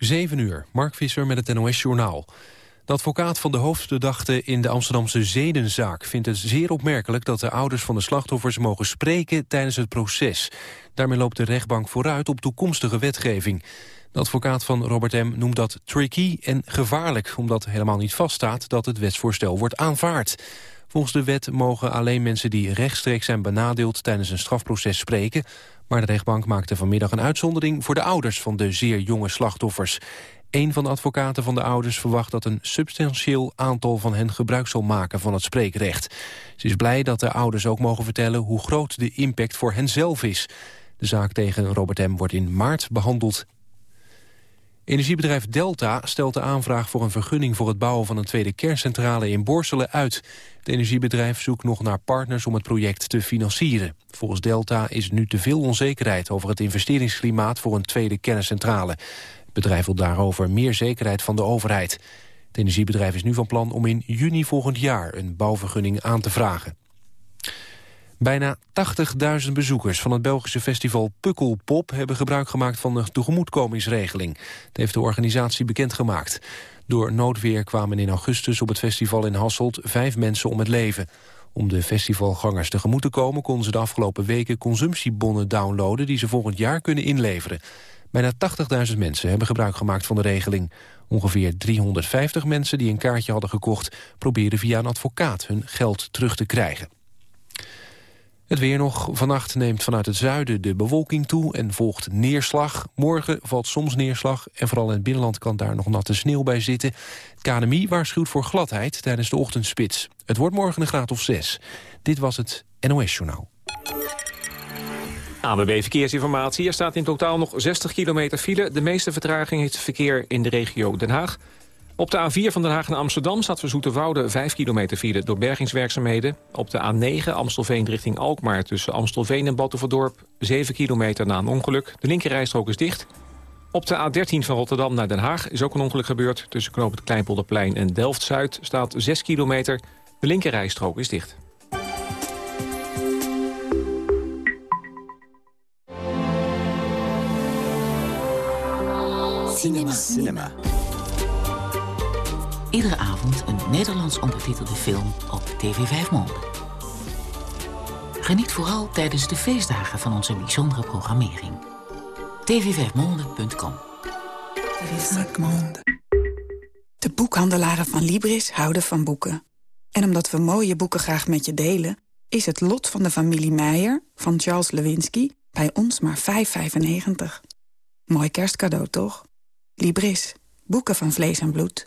7 uur, Mark Visser met het NOS-journaal. De advocaat van de hoofdverdachte in de Amsterdamse zedenzaak... vindt het zeer opmerkelijk dat de ouders van de slachtoffers mogen spreken tijdens het proces. Daarmee loopt de rechtbank vooruit op toekomstige wetgeving. De advocaat van Robert M. noemt dat tricky en gevaarlijk... omdat helemaal niet vaststaat dat het wetsvoorstel wordt aanvaard. Volgens de wet mogen alleen mensen die rechtstreeks zijn benadeeld... tijdens een strafproces spreken... Maar de rechtbank maakte vanmiddag een uitzondering voor de ouders van de zeer jonge slachtoffers. Een van de advocaten van de ouders verwacht dat een substantieel aantal van hen gebruik zal maken van het spreekrecht. Ze is blij dat de ouders ook mogen vertellen hoe groot de impact voor henzelf is. De zaak tegen Robert M. wordt in maart behandeld Energiebedrijf Delta stelt de aanvraag voor een vergunning voor het bouwen van een tweede kerncentrale in Borselen uit. Het energiebedrijf zoekt nog naar partners om het project te financieren. Volgens Delta is nu te veel onzekerheid over het investeringsklimaat voor een tweede kerncentrale. Het bedrijf wil daarover meer zekerheid van de overheid. Het energiebedrijf is nu van plan om in juni volgend jaar een bouwvergunning aan te vragen. Bijna 80.000 bezoekers van het Belgische festival Pukkelpop... hebben gebruik gemaakt van de tegemoetkomingsregeling. Dat heeft de organisatie bekendgemaakt. Door noodweer kwamen in augustus op het festival in Hasselt... vijf mensen om het leven. Om de festivalgangers tegemoet te komen... konden ze de afgelopen weken consumptiebonnen downloaden... die ze volgend jaar kunnen inleveren. Bijna 80.000 mensen hebben gebruik gemaakt van de regeling. Ongeveer 350 mensen die een kaartje hadden gekocht... probeerden via een advocaat hun geld terug te krijgen. Het weer nog. Vannacht neemt vanuit het zuiden de bewolking toe en volgt neerslag. Morgen valt soms neerslag en vooral in het binnenland kan daar nog natte sneeuw bij zitten. Het KNMI waarschuwt voor gladheid tijdens de ochtendspits. Het wordt morgen een graad of 6. Dit was het NOS Journaal. ABB Verkeersinformatie. Er staat in totaal nog 60 kilometer file. De meeste vertraging heeft verkeer in de regio Den Haag. Op de A4 van Den Haag naar Amsterdam staat voor Zoeterwoude 5 kilometer file door bergingswerkzaamheden. Op de A9 Amstelveen richting Alkmaar tussen Amstelveen en Battenverdorp 7 kilometer na een ongeluk. De linkerrijstrook is dicht. Op de A13 van Rotterdam naar Den Haag is ook een ongeluk gebeurd. Tussen knoop het Kleinpolderplein en Delft-Zuid staat 6 kilometer. De linkerrijstrook is dicht. Cinema. Cinema. Iedere avond een Nederlands ondertitelde film op TV 5 Monde. Geniet vooral tijdens de feestdagen van onze bijzondere programmering. tv5monde.com De boekhandelaren van Libris houden van boeken. En omdat we mooie boeken graag met je delen... is het lot van de familie Meijer van Charles Lewinsky bij ons maar 5,95. Mooi kerstcadeau, toch? Libris. Boeken van vlees en bloed.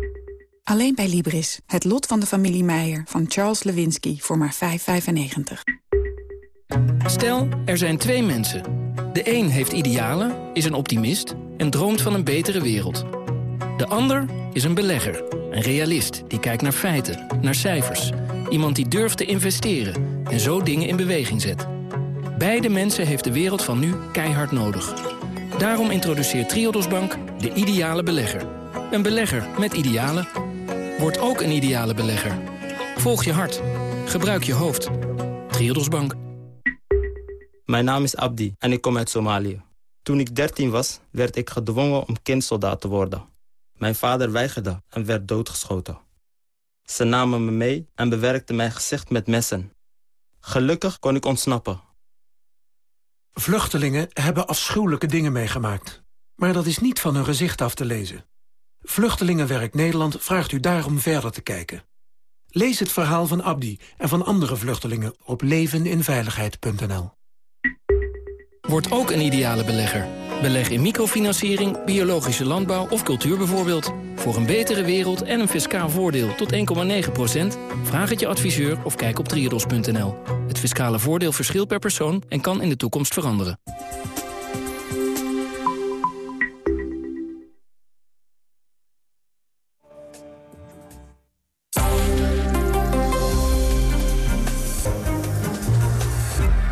Alleen bij Libris. Het lot van de familie Meijer van Charles Lewinsky voor maar 5,95. Stel, er zijn twee mensen. De een heeft idealen, is een optimist en droomt van een betere wereld. De ander is een belegger, een realist die kijkt naar feiten, naar cijfers. Iemand die durft te investeren en zo dingen in beweging zet. Beide mensen heeft de wereld van nu keihard nodig. Daarom introduceert Triodos Bank de ideale belegger. Een belegger met idealen. Word ook een ideale belegger. Volg je hart. Gebruik je hoofd. Triodos Bank. Mijn naam is Abdi en ik kom uit Somalië. Toen ik 13 was, werd ik gedwongen om kindsoldaat te worden. Mijn vader weigerde en werd doodgeschoten. Ze namen me mee en bewerkten mijn gezicht met messen. Gelukkig kon ik ontsnappen. Vluchtelingen hebben afschuwelijke dingen meegemaakt. Maar dat is niet van hun gezicht af te lezen. Vluchtelingenwerk Nederland vraagt u daarom verder te kijken. Lees het verhaal van Abdi en van andere vluchtelingen op leveninveiligheid.nl. Word ook een ideale belegger. Beleg in microfinanciering, biologische landbouw of cultuur bijvoorbeeld. Voor een betere wereld en een fiscaal voordeel tot 1,9% Vraag het je adviseur of kijk op triodos.nl. Het fiscale voordeel verschilt per persoon en kan in de toekomst veranderen.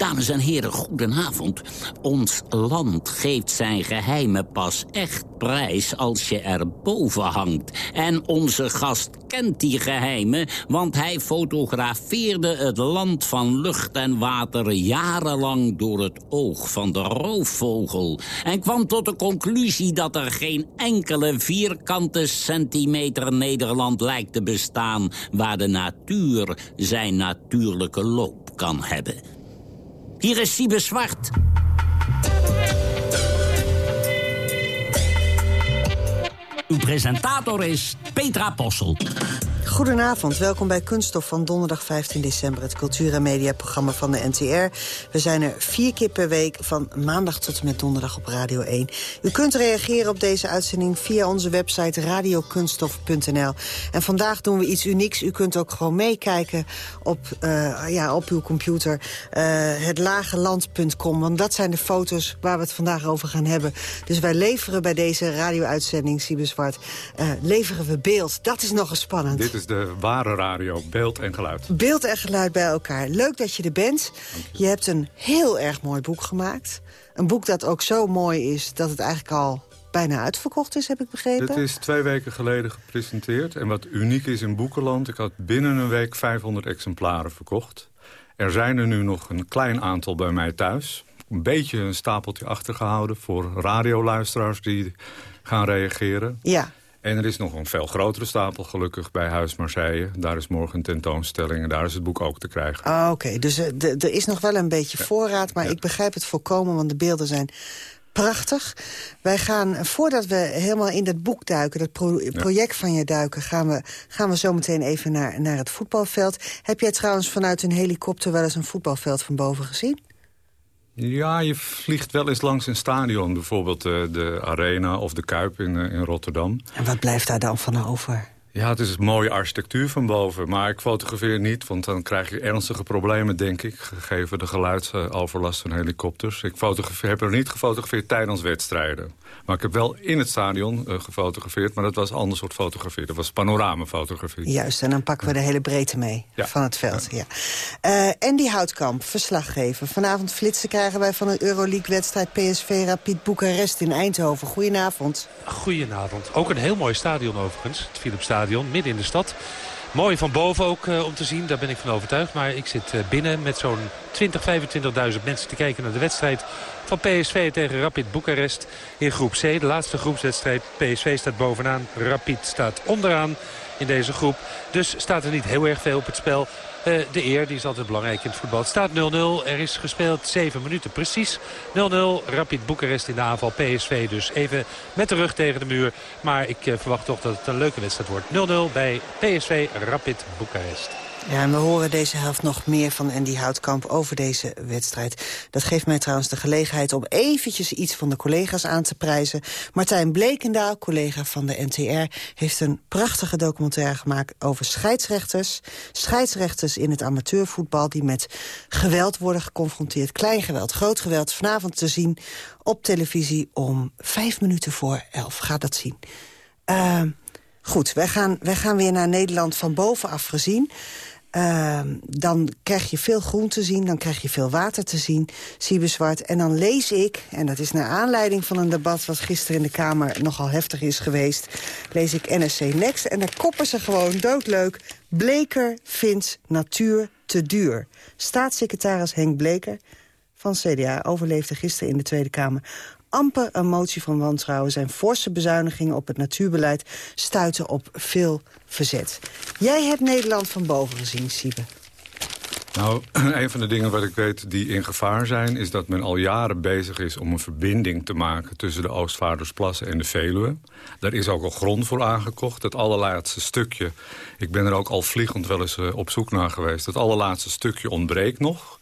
Dames en heren, goedenavond. Ons land geeft zijn geheimen pas echt prijs als je er boven hangt. En onze gast kent die geheimen, want hij fotografeerde het land van lucht en water jarenlang door het oog van de roofvogel. En kwam tot de conclusie dat er geen enkele vierkante centimeter Nederland lijkt te bestaan waar de natuur zijn natuurlijke loop kan hebben. Hier is Siebe Zwart. Uw presentator is Petra Possel. Goedenavond, welkom bij Kunststof van donderdag 15 december... het cultuur- en mediaprogramma van de NTR. We zijn er vier keer per week van maandag tot en met donderdag op Radio 1. U kunt reageren op deze uitzending via onze website radiokunststof.nl. En vandaag doen we iets unieks. U kunt ook gewoon meekijken op, uh, ja, op uw computer. Uh, hetlageland.com, want dat zijn de foto's waar we het vandaag over gaan hebben. Dus wij leveren bij deze radio-uitzending, Siebe Zwart... Uh, leveren we beeld. Dat is nogal spannend. Dit is de ware radio, beeld en geluid. Beeld en geluid bij elkaar. Leuk dat je er bent. Je. je hebt een heel erg mooi boek gemaakt. Een boek dat ook zo mooi is dat het eigenlijk al bijna uitverkocht is, heb ik begrepen. Het is twee weken geleden gepresenteerd. En wat uniek is in Boekenland, ik had binnen een week 500 exemplaren verkocht. Er zijn er nu nog een klein aantal bij mij thuis. Een beetje een stapeltje achtergehouden voor radioluisteraars die gaan reageren. Ja. En er is nog een veel grotere stapel gelukkig bij Huis Marseille. Daar is morgen een tentoonstelling en daar is het boek ook te krijgen. Ah, Oké, okay. dus er is nog wel een beetje ja. voorraad, maar ja. ik begrijp het volkomen, want de beelden zijn prachtig. Wij gaan, voordat we helemaal in dat boek duiken, dat pro project van je duiken... gaan we, gaan we zo meteen even naar, naar het voetbalveld. Heb jij trouwens vanuit een helikopter wel eens een voetbalveld van boven gezien? Ja, je vliegt wel eens langs een stadion. Bijvoorbeeld de, de Arena of de Kuip in, in Rotterdam. En wat blijft daar dan van over? Ja, het is een mooie architectuur van boven. Maar ik fotografeer niet, want dan krijg je ernstige problemen, denk ik. Gegeven de geluidsoverlast van helikopters. Ik heb er niet gefotografeerd tijdens wedstrijden. Maar ik heb wel in het stadion uh, gefotografeerd. Maar dat was een ander soort fotografie. Dat was panoramafotografie. Juist, en dan pakken we de hele breedte mee ja. van het veld. Ja. ja. Uh, Andy Houtkamp, verslaggever. Vanavond flitsen krijgen wij van een Euroleague-wedstrijd PSV Rapid Boekarest in Eindhoven. Goedenavond. Goedenavond. Ook een heel mooi stadion overigens, het Midden in de stad. Mooi van boven ook uh, om te zien, daar ben ik van overtuigd. Maar ik zit uh, binnen met zo'n 20, 25.000 mensen te kijken naar de wedstrijd van PSV tegen Rapid Boekarest in groep C. De laatste groepswedstrijd. PSV staat bovenaan, Rapid staat onderaan in deze groep. Dus staat er niet heel erg veel op het spel. Uh, de eer die is altijd belangrijk in het voetbal. Het staat 0-0. Er is gespeeld 7 minuten precies. 0-0. Rapid Boekarest in de aanval. PSV dus even met de rug tegen de muur. Maar ik uh, verwacht toch dat het een leuke wedstrijd wordt. 0-0 bij PSV Rapid Boekarest. Ja, en we horen deze helft nog meer van Andy Houtkamp over deze wedstrijd. Dat geeft mij trouwens de gelegenheid om eventjes iets van de collega's aan te prijzen. Martijn Blekendaal, collega van de NTR, heeft een prachtige documentaire gemaakt over scheidsrechters. Scheidsrechters in het amateurvoetbal die met geweld worden geconfronteerd. Klein geweld, groot geweld. Vanavond te zien op televisie om vijf minuten voor elf. Ga dat zien. Uh, goed, wij gaan, wij gaan weer naar Nederland van bovenaf gezien. Uh, dan krijg je veel groen te zien, dan krijg je veel water te zien, Siebeswart. En dan lees ik, en dat is naar aanleiding van een debat... wat gisteren in de Kamer nogal heftig is geweest... lees ik NSC Next en daar koppen ze gewoon doodleuk... Bleker vindt natuur te duur. Staatssecretaris Henk Bleker van CDA overleefde gisteren in de Tweede Kamer amper een motie van wantrouwen. Zijn forse bezuinigingen op het natuurbeleid stuiten op veel verzet. Jij hebt Nederland van boven gezien, Siebe. Nou, een van de dingen wat ik weet die in gevaar zijn... is dat men al jaren bezig is om een verbinding te maken... tussen de Oostvaardersplassen en de Veluwe. Daar is ook al grond voor aangekocht. Het allerlaatste stukje, ik ben er ook al vliegend wel eens op zoek naar geweest... het allerlaatste stukje ontbreekt nog...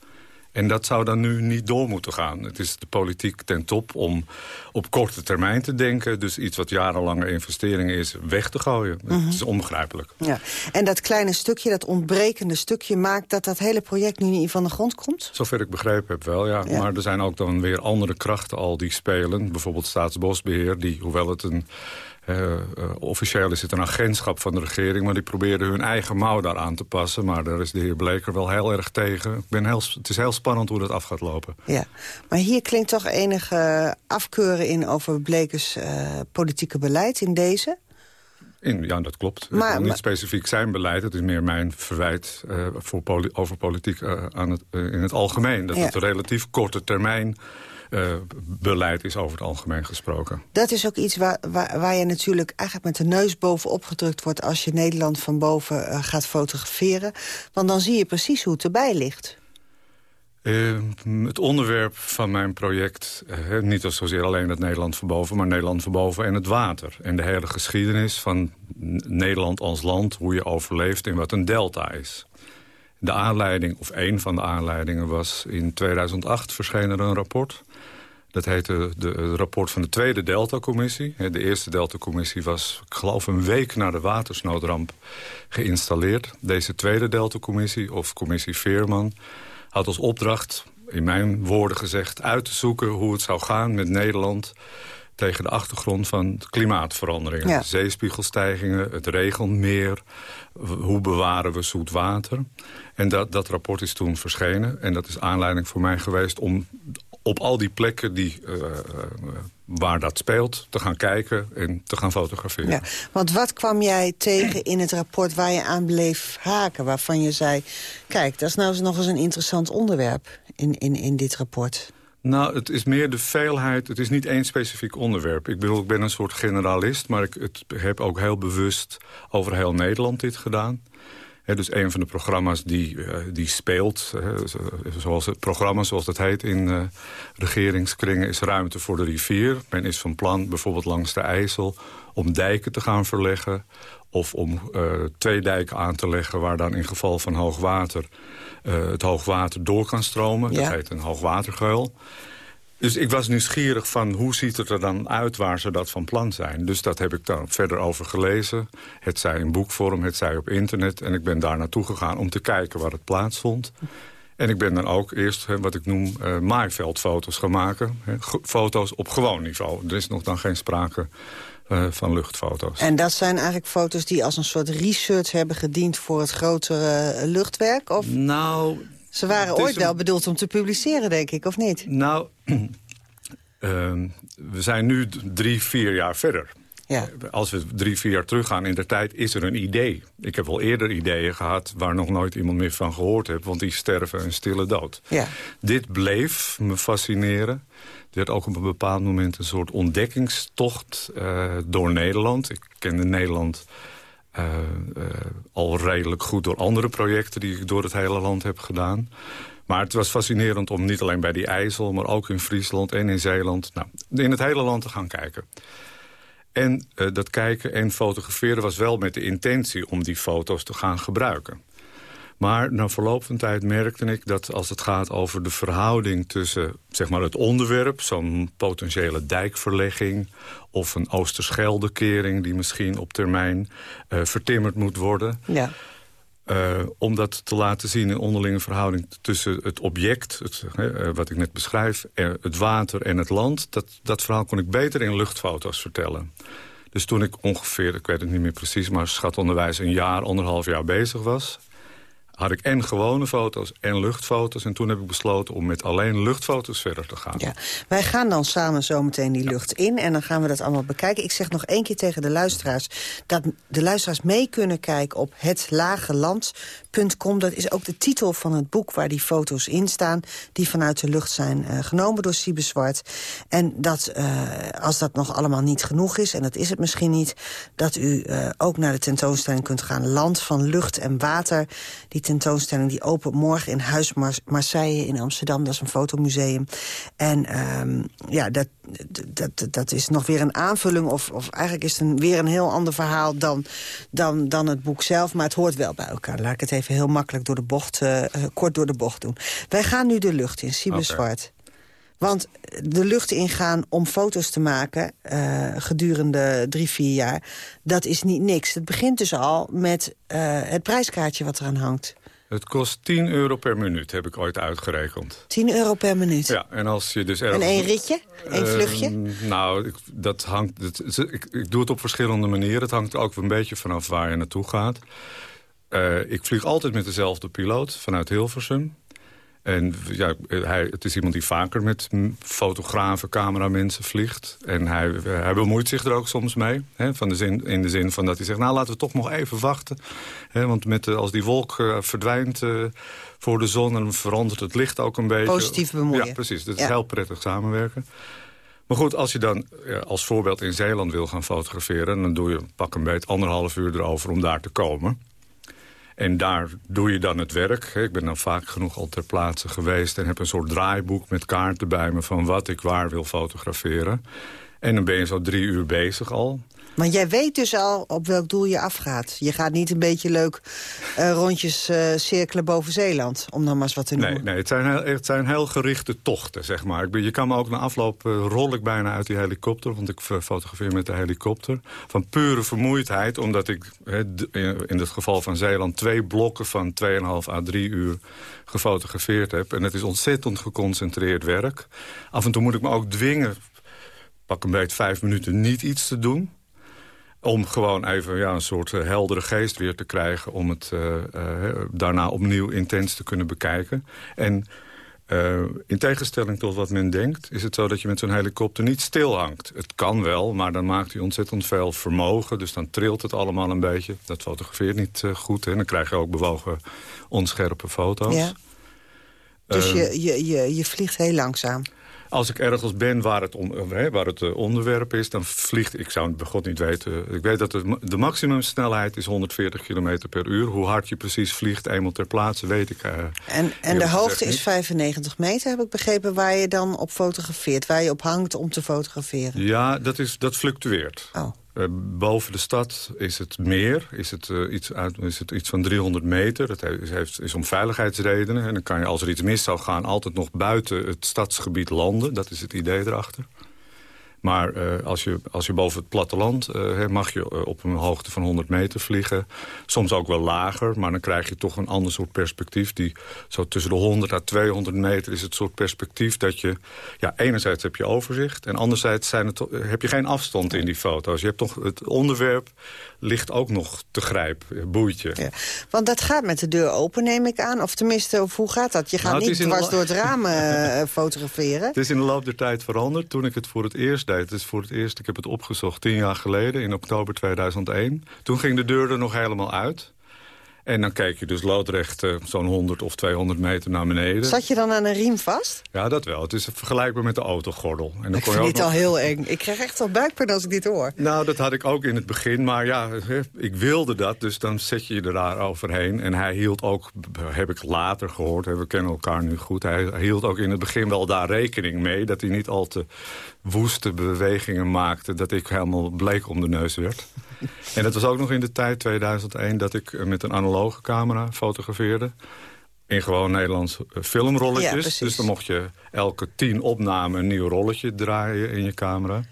En dat zou dan nu niet door moeten gaan. Het is de politiek ten top om op korte termijn te denken. Dus iets wat jarenlange investeringen is, weg te gooien. Het Mhm. is onbegrijpelijk. Ja. En dat kleine stukje, dat ontbrekende stukje... maakt dat dat hele project nu niet van de grond komt? Zover ik begrepen heb wel, ja. Ja. Maar er zijn ook dan weer andere krachten al die spelen. Bijvoorbeeld Staatsbosbeheer, die, hoewel het een... eh, eh, officieel is het een agentschap van de regering... maar die probeerden hun eigen mouw daar aan te passen. Maar daar is de heer Bleker wel heel erg tegen. Ik ben heel, het is heel spannend hoe dat af gaat lopen. Ja, maar hier klinkt toch enige afkeuren in over Blekers eh, politieke beleid in deze? In, ja, dat klopt. Maar- het niet maar- specifiek zijn beleid. Het is meer mijn verwijt voor poli- over politiek aan het, in het algemeen. Dat Ja. het een relatief korte termijn eh, beleid is over het algemeen gesproken. Dat is ook iets waar, waar, waar je natuurlijk eigenlijk met de neus bovenop gedrukt wordt... als je Nederland van boven eh, gaat fotograferen. Want dan zie je precies hoe het erbij ligt. Eh, het onderwerp van mijn project, eh, niet zozeer alleen het Nederland van boven... maar Nederland van boven en het water. En de hele geschiedenis van Nederland als land, hoe je overleeft... en wat een delta is. De aanleiding, of een van de aanleidingen, was in 2008 verscheen er een rapport. Dat heette de, het rapport van de Tweede Delta-commissie. De eerste Delta-commissie was, ik geloof, een week na de watersnoodramp geïnstalleerd. Deze Tweede Delta-commissie, of commissie Veerman, had als opdracht, in mijn woorden gezegd... uit te zoeken hoe het zou gaan met Nederland tegen de achtergrond van klimaatveranderingen. Ja. Zeespiegelstijgingen, het regent meer, w- hoe bewaren we zoet water. En dat, dat rapport is toen verschenen. En dat is aanleiding voor mij geweest om op al die plekken die, eh, eh, waar dat speelt... te gaan kijken en te gaan fotograferen. Ja, want wat kwam jij tegen in het rapport waar je aan bleef haken? Waarvan je zei, kijk, dat is nou eens nog eens een interessant onderwerp in, in, in dit rapport. Nou, het is meer de veelheid. Het is niet één specifiek onderwerp. Ik bedoel, ik ben een soort generalist... maar ik het, heb ook heel bewust over heel Nederland dit gedaan. Dus een van de programma's die, eh, die speelt... zo- zoals het programma, zoals dat heet in eh, regeringskringen... is Ruimte voor de Rivier. Men is van plan, bijvoorbeeld langs de IJssel... om dijken te gaan verleggen... of om eh, twee dijken aan te leggen... waar dan in geval van hoogwater het hoogwater door kan stromen. Ja. Dat heet een hoogwatergeul. Dus ik was nieuwsgierig van hoe ziet het er dan uit waar ze dat van plan zijn. Dus dat heb ik daar verder over gelezen. Het zij in boekvorm, het zij op internet. En ik ben daar naartoe gegaan om te kijken waar het plaatsvond. En ik ben dan ook eerst hè, wat ik noem eh maaiveldfoto's gaan maken. Hè, foto's op gewoon niveau. Er is nog dan geen sprake eh, van luchtfoto's. En dat zijn eigenlijk foto's die als een soort research hebben gediend... voor het grotere eh, luchtwerk? Of Nou, ze waren ooit een- wel bedoeld om te publiceren, denk ik, of niet? Nou, ehm, we zijn nu drie, vier jaar verder. Ja. Als we drie, vier jaar teruggaan in de tijd, is er een idee. Ik heb wel eerder ideeën gehad waar nog nooit iemand meer van gehoord heeft... want die sterven een stille dood. Ja. Dit bleef me fascineren. Er werd ook op een bepaald moment een soort ontdekkingstocht eh, door Nederland. Ik kende Nederland eh, eh, al redelijk goed door andere projecten... die ik door het hele land heb gedaan. Maar het was fascinerend om niet alleen bij die IJssel... maar ook in Friesland en in Zeeland... Nou, in het hele land te gaan kijken. En eh, dat kijken en fotograferen was wel met de intentie... om die foto's te gaan gebruiken. Maar na verloop van tijd merkte ik dat als het gaat over de verhouding tussen zeg maar, het onderwerp... zo'n potentiële dijkverlegging of een Oosterscheldekering... die misschien op termijn eh, vertimmerd moet worden... Ja. Eh, om dat te laten zien in onderlinge verhouding tussen het object... Het, eh, wat ik net beschrijf, het water en het land... Dat, dat verhaal kon ik beter in luchtfoto's vertellen. Dus toen ik ongeveer, ik weet het niet meer precies... maar schatonderwijs een jaar, anderhalf jaar bezig was had ik en gewone foto's en luchtfoto's. En toen heb ik besloten om met alleen luchtfoto's verder te gaan. Ja. Wij gaan dan samen zometeen die lucht in en dan gaan we dat allemaal bekijken. Ik zeg nog één keer tegen de luisteraars... dat de luisteraars mee kunnen kijken op hetlageland.com. Dat is ook de titel van het boek waar die foto's in staan... die vanuit de lucht zijn eh, genomen door Siebe Zwart. En dat, eh, als dat nog allemaal niet genoeg is, en dat is het misschien niet... dat u eh, ook naar de tentoonstelling kunt gaan. Land van lucht en water. Die tentoonstelling die opent morgen in Huis Marseille in Amsterdam. Dat is een fotomuseum. En ehm, ja, dat, dat, dat is nog weer een aanvulling. Of, of eigenlijk is het een, weer een heel ander verhaal dan, dan, dan het boek zelf. Maar het hoort wel bij elkaar. Laat ik het even heel makkelijk door de bocht, uh, kort door de bocht doen. Wij gaan nu de lucht in, Siebe Zwart. Want de lucht ingaan om foto's te maken uh, gedurende drie, vier jaar... dat is niet niks. Het begint dus al met uh, het prijskaartje wat eraan hangt. Het kost 10 euro per minuut, heb ik ooit uitgerekend. 10 euro per minuut? Ja, en als je dus ergens... En één ritje? Eén uh, vluchtje? Nou, ik, dat hangt, dat, ik, ik, doe het op verschillende manieren. Het hangt ook een beetje vanaf waar je naartoe gaat. Uh, ik vlieg altijd met dezelfde piloot vanuit Hilversum. En ja, hij, het is iemand die vaker met fotografen, cameramensen vliegt. En hij, hij bemoeit zich er ook soms mee. Hè, van de zin, in de zin van dat hij zegt, nou laten we toch nog even wachten. Hè, want met de, als die wolk uh, verdwijnt uh, voor de zon, dan verandert het licht ook een beetje. Positief bemoeien. Ja, precies. Dat is heel prettig samenwerken. Maar goed, als je dan ja, als voorbeeld in Zeeland wil gaan fotograferen... dan doe je pak een beetje anderhalf uur erover om daar te komen. En daar doe je dan het werk. Ik ben dan vaak genoeg al ter plaatse geweest... en heb een soort draaiboek met kaarten bij me... van wat ik waar wil fotograferen. En dan ben je zo drie uur bezig al. Maar jij weet dus al op welk doel je afgaat. Je gaat niet een beetje leuk uh, rondjes uh, cirkelen boven Zeeland, om dan maar eens wat te noemen. Nee, nee het, zijn heel, het zijn heel gerichte tochten, zeg maar. Ik ben, je kan me ook na afloop, uh, rol ik bijna uit die helikopter... want ik fotografeer met de helikopter. Van pure vermoeidheid, omdat ik in het geval van Zeeland... twee blokken van 2,5 à 3 uur gefotografeerd heb. En het is ontzettend geconcentreerd werk. Af en toe moet ik me ook dwingen pak een beetje vijf minuten niet iets te doen. Om gewoon even ja, een soort uh, heldere geest weer te krijgen... om het uh, uh, daarna opnieuw intens te kunnen bekijken. En in tegenstelling tot wat men denkt... is het zo dat je met zo'n helikopter niet stilhangt. Het kan wel, maar dan maakt hij ontzettend veel vermogen. Dus dan trilt het allemaal een beetje. Dat fotografeert niet goed. Hè. Dan krijg je ook bewogen onscherpe foto's. Ja. Dus je, je, je, je vliegt heel langzaam? Als ik ergens ben waar het, waar het eh, onderwerp is, dan vliegt... Ik zou het bij God niet weten. Ik weet dat de, de maximumsnelheid is 140 km per uur. Hoe hard je precies vliegt, eenmaal ter plaatse, weet ik. Uh, en en de hoogte is 95 meter, heb ik begrepen... waar je dan op fotografeert, waar je op hangt om te fotograferen. Ja, dat, is, dat fluctueert. Oh. Uh, boven de stad is het meer, is het, uh, iets, is het iets van 300 meter. Dat heeft, is om veiligheidsredenen. En dan kan je, als er iets mis zou gaan, altijd nog buiten het stadsgebied landen. Dat is het idee erachter. Maar uh, als, je, als je boven het platteland uh, mag je uh, op een hoogte van 100 meter vliegen. Soms ook wel lager, maar dan krijg je toch een ander soort perspectief. Die, zo tussen de 100 à 200 meter is het soort perspectief dat je... Ja, enerzijds heb je overzicht en anderzijds zijn het, heb je geen afstand in die foto's. Je hebt toch het onderwerp ligt ook nog te grijpen, boeitje. Ja, want dat gaat met de deur open, neem ik aan. Of tenminste, of hoe gaat dat? Je gaat nou, niet dwars door het raam fotograferen. Het is in de loop der tijd veranderd. Toen ik het voor het eerst het is voor het eerst, ik heb het opgezocht, tien jaar geleden, in oktober 2001. Toen ging de deur er nog helemaal uit. En dan kijk je dus loodrecht uh, zo'n 100 of 200 meter naar beneden. Zat je dan aan een riem vast? Ja, dat wel. Het is vergelijkbaar met de autogordel. En dan ik vind dit al heel eng. Ik krijg echt al buikpijn als ik dit hoor. Nou, dat had ik ook in het begin. Maar ja, ik wilde dat, dus dan zet je je er daar overheen. En hij hield ook, heb ik later gehoord, we kennen elkaar nu goed... hij hield ook in het begin wel daar rekening mee... dat hij niet al te woeste bewegingen maakte... dat ik helemaal bleek om de neus werd. En dat was ook nog in de tijd, 2001, dat ik met een analoge camera fotografeerde. In gewoon Nederlands eh, filmrolletjes. dus dan mocht je elke tien opnamen een nieuw rolletje draaien in je camera.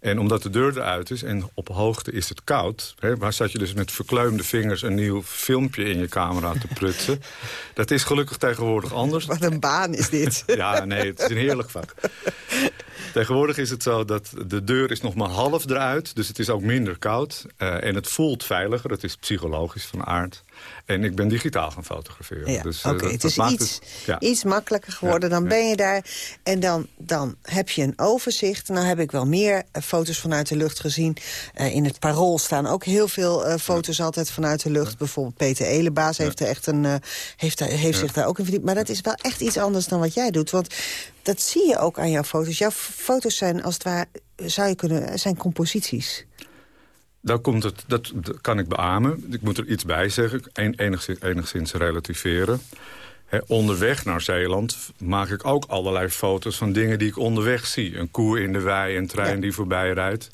En omdat de deur eruit is en op hoogte is het koud... Hè, waar zat je dus met verkleumde vingers een nieuw filmpje in je camera te prutsen. dat is gelukkig tegenwoordig anders. Wat een baan is dit. ja, nee, het is een heerlijk vak. Tegenwoordig is het zo dat de deur is nog maar half eruit. Dus het is ook minder koud. Uh, en het voelt veiliger. Het is psychologisch van aard. En ik ben digitaal gaan fotograferen. Ja, dus, uh, Oké, het is iets, ja. iets makkelijker geworden. dan ben je daar en dan, dan heb je een overzicht. Nou heb ik wel meer uh, foto's vanuit de lucht gezien. in het Parool staan ook heel veel foto's altijd vanuit de lucht. Bijvoorbeeld Peter Elebaas heeft, er echt een, heeft, heeft zich daar ook in verdiept. Maar dat is wel echt iets anders dan wat jij doet. Want dat zie je ook aan jouw foto's. Jouw foto's zijn als het ware, zou je kunnen, zijn composities. Daar komt het, dat, kan ik beamen. Ik moet er iets bij zeggen, enigszins, enigszins relativeren. onderweg naar Zeeland maak ik ook allerlei foto's van dingen die ik onderweg zie. Een koe in de wei, een trein die voorbij rijdt.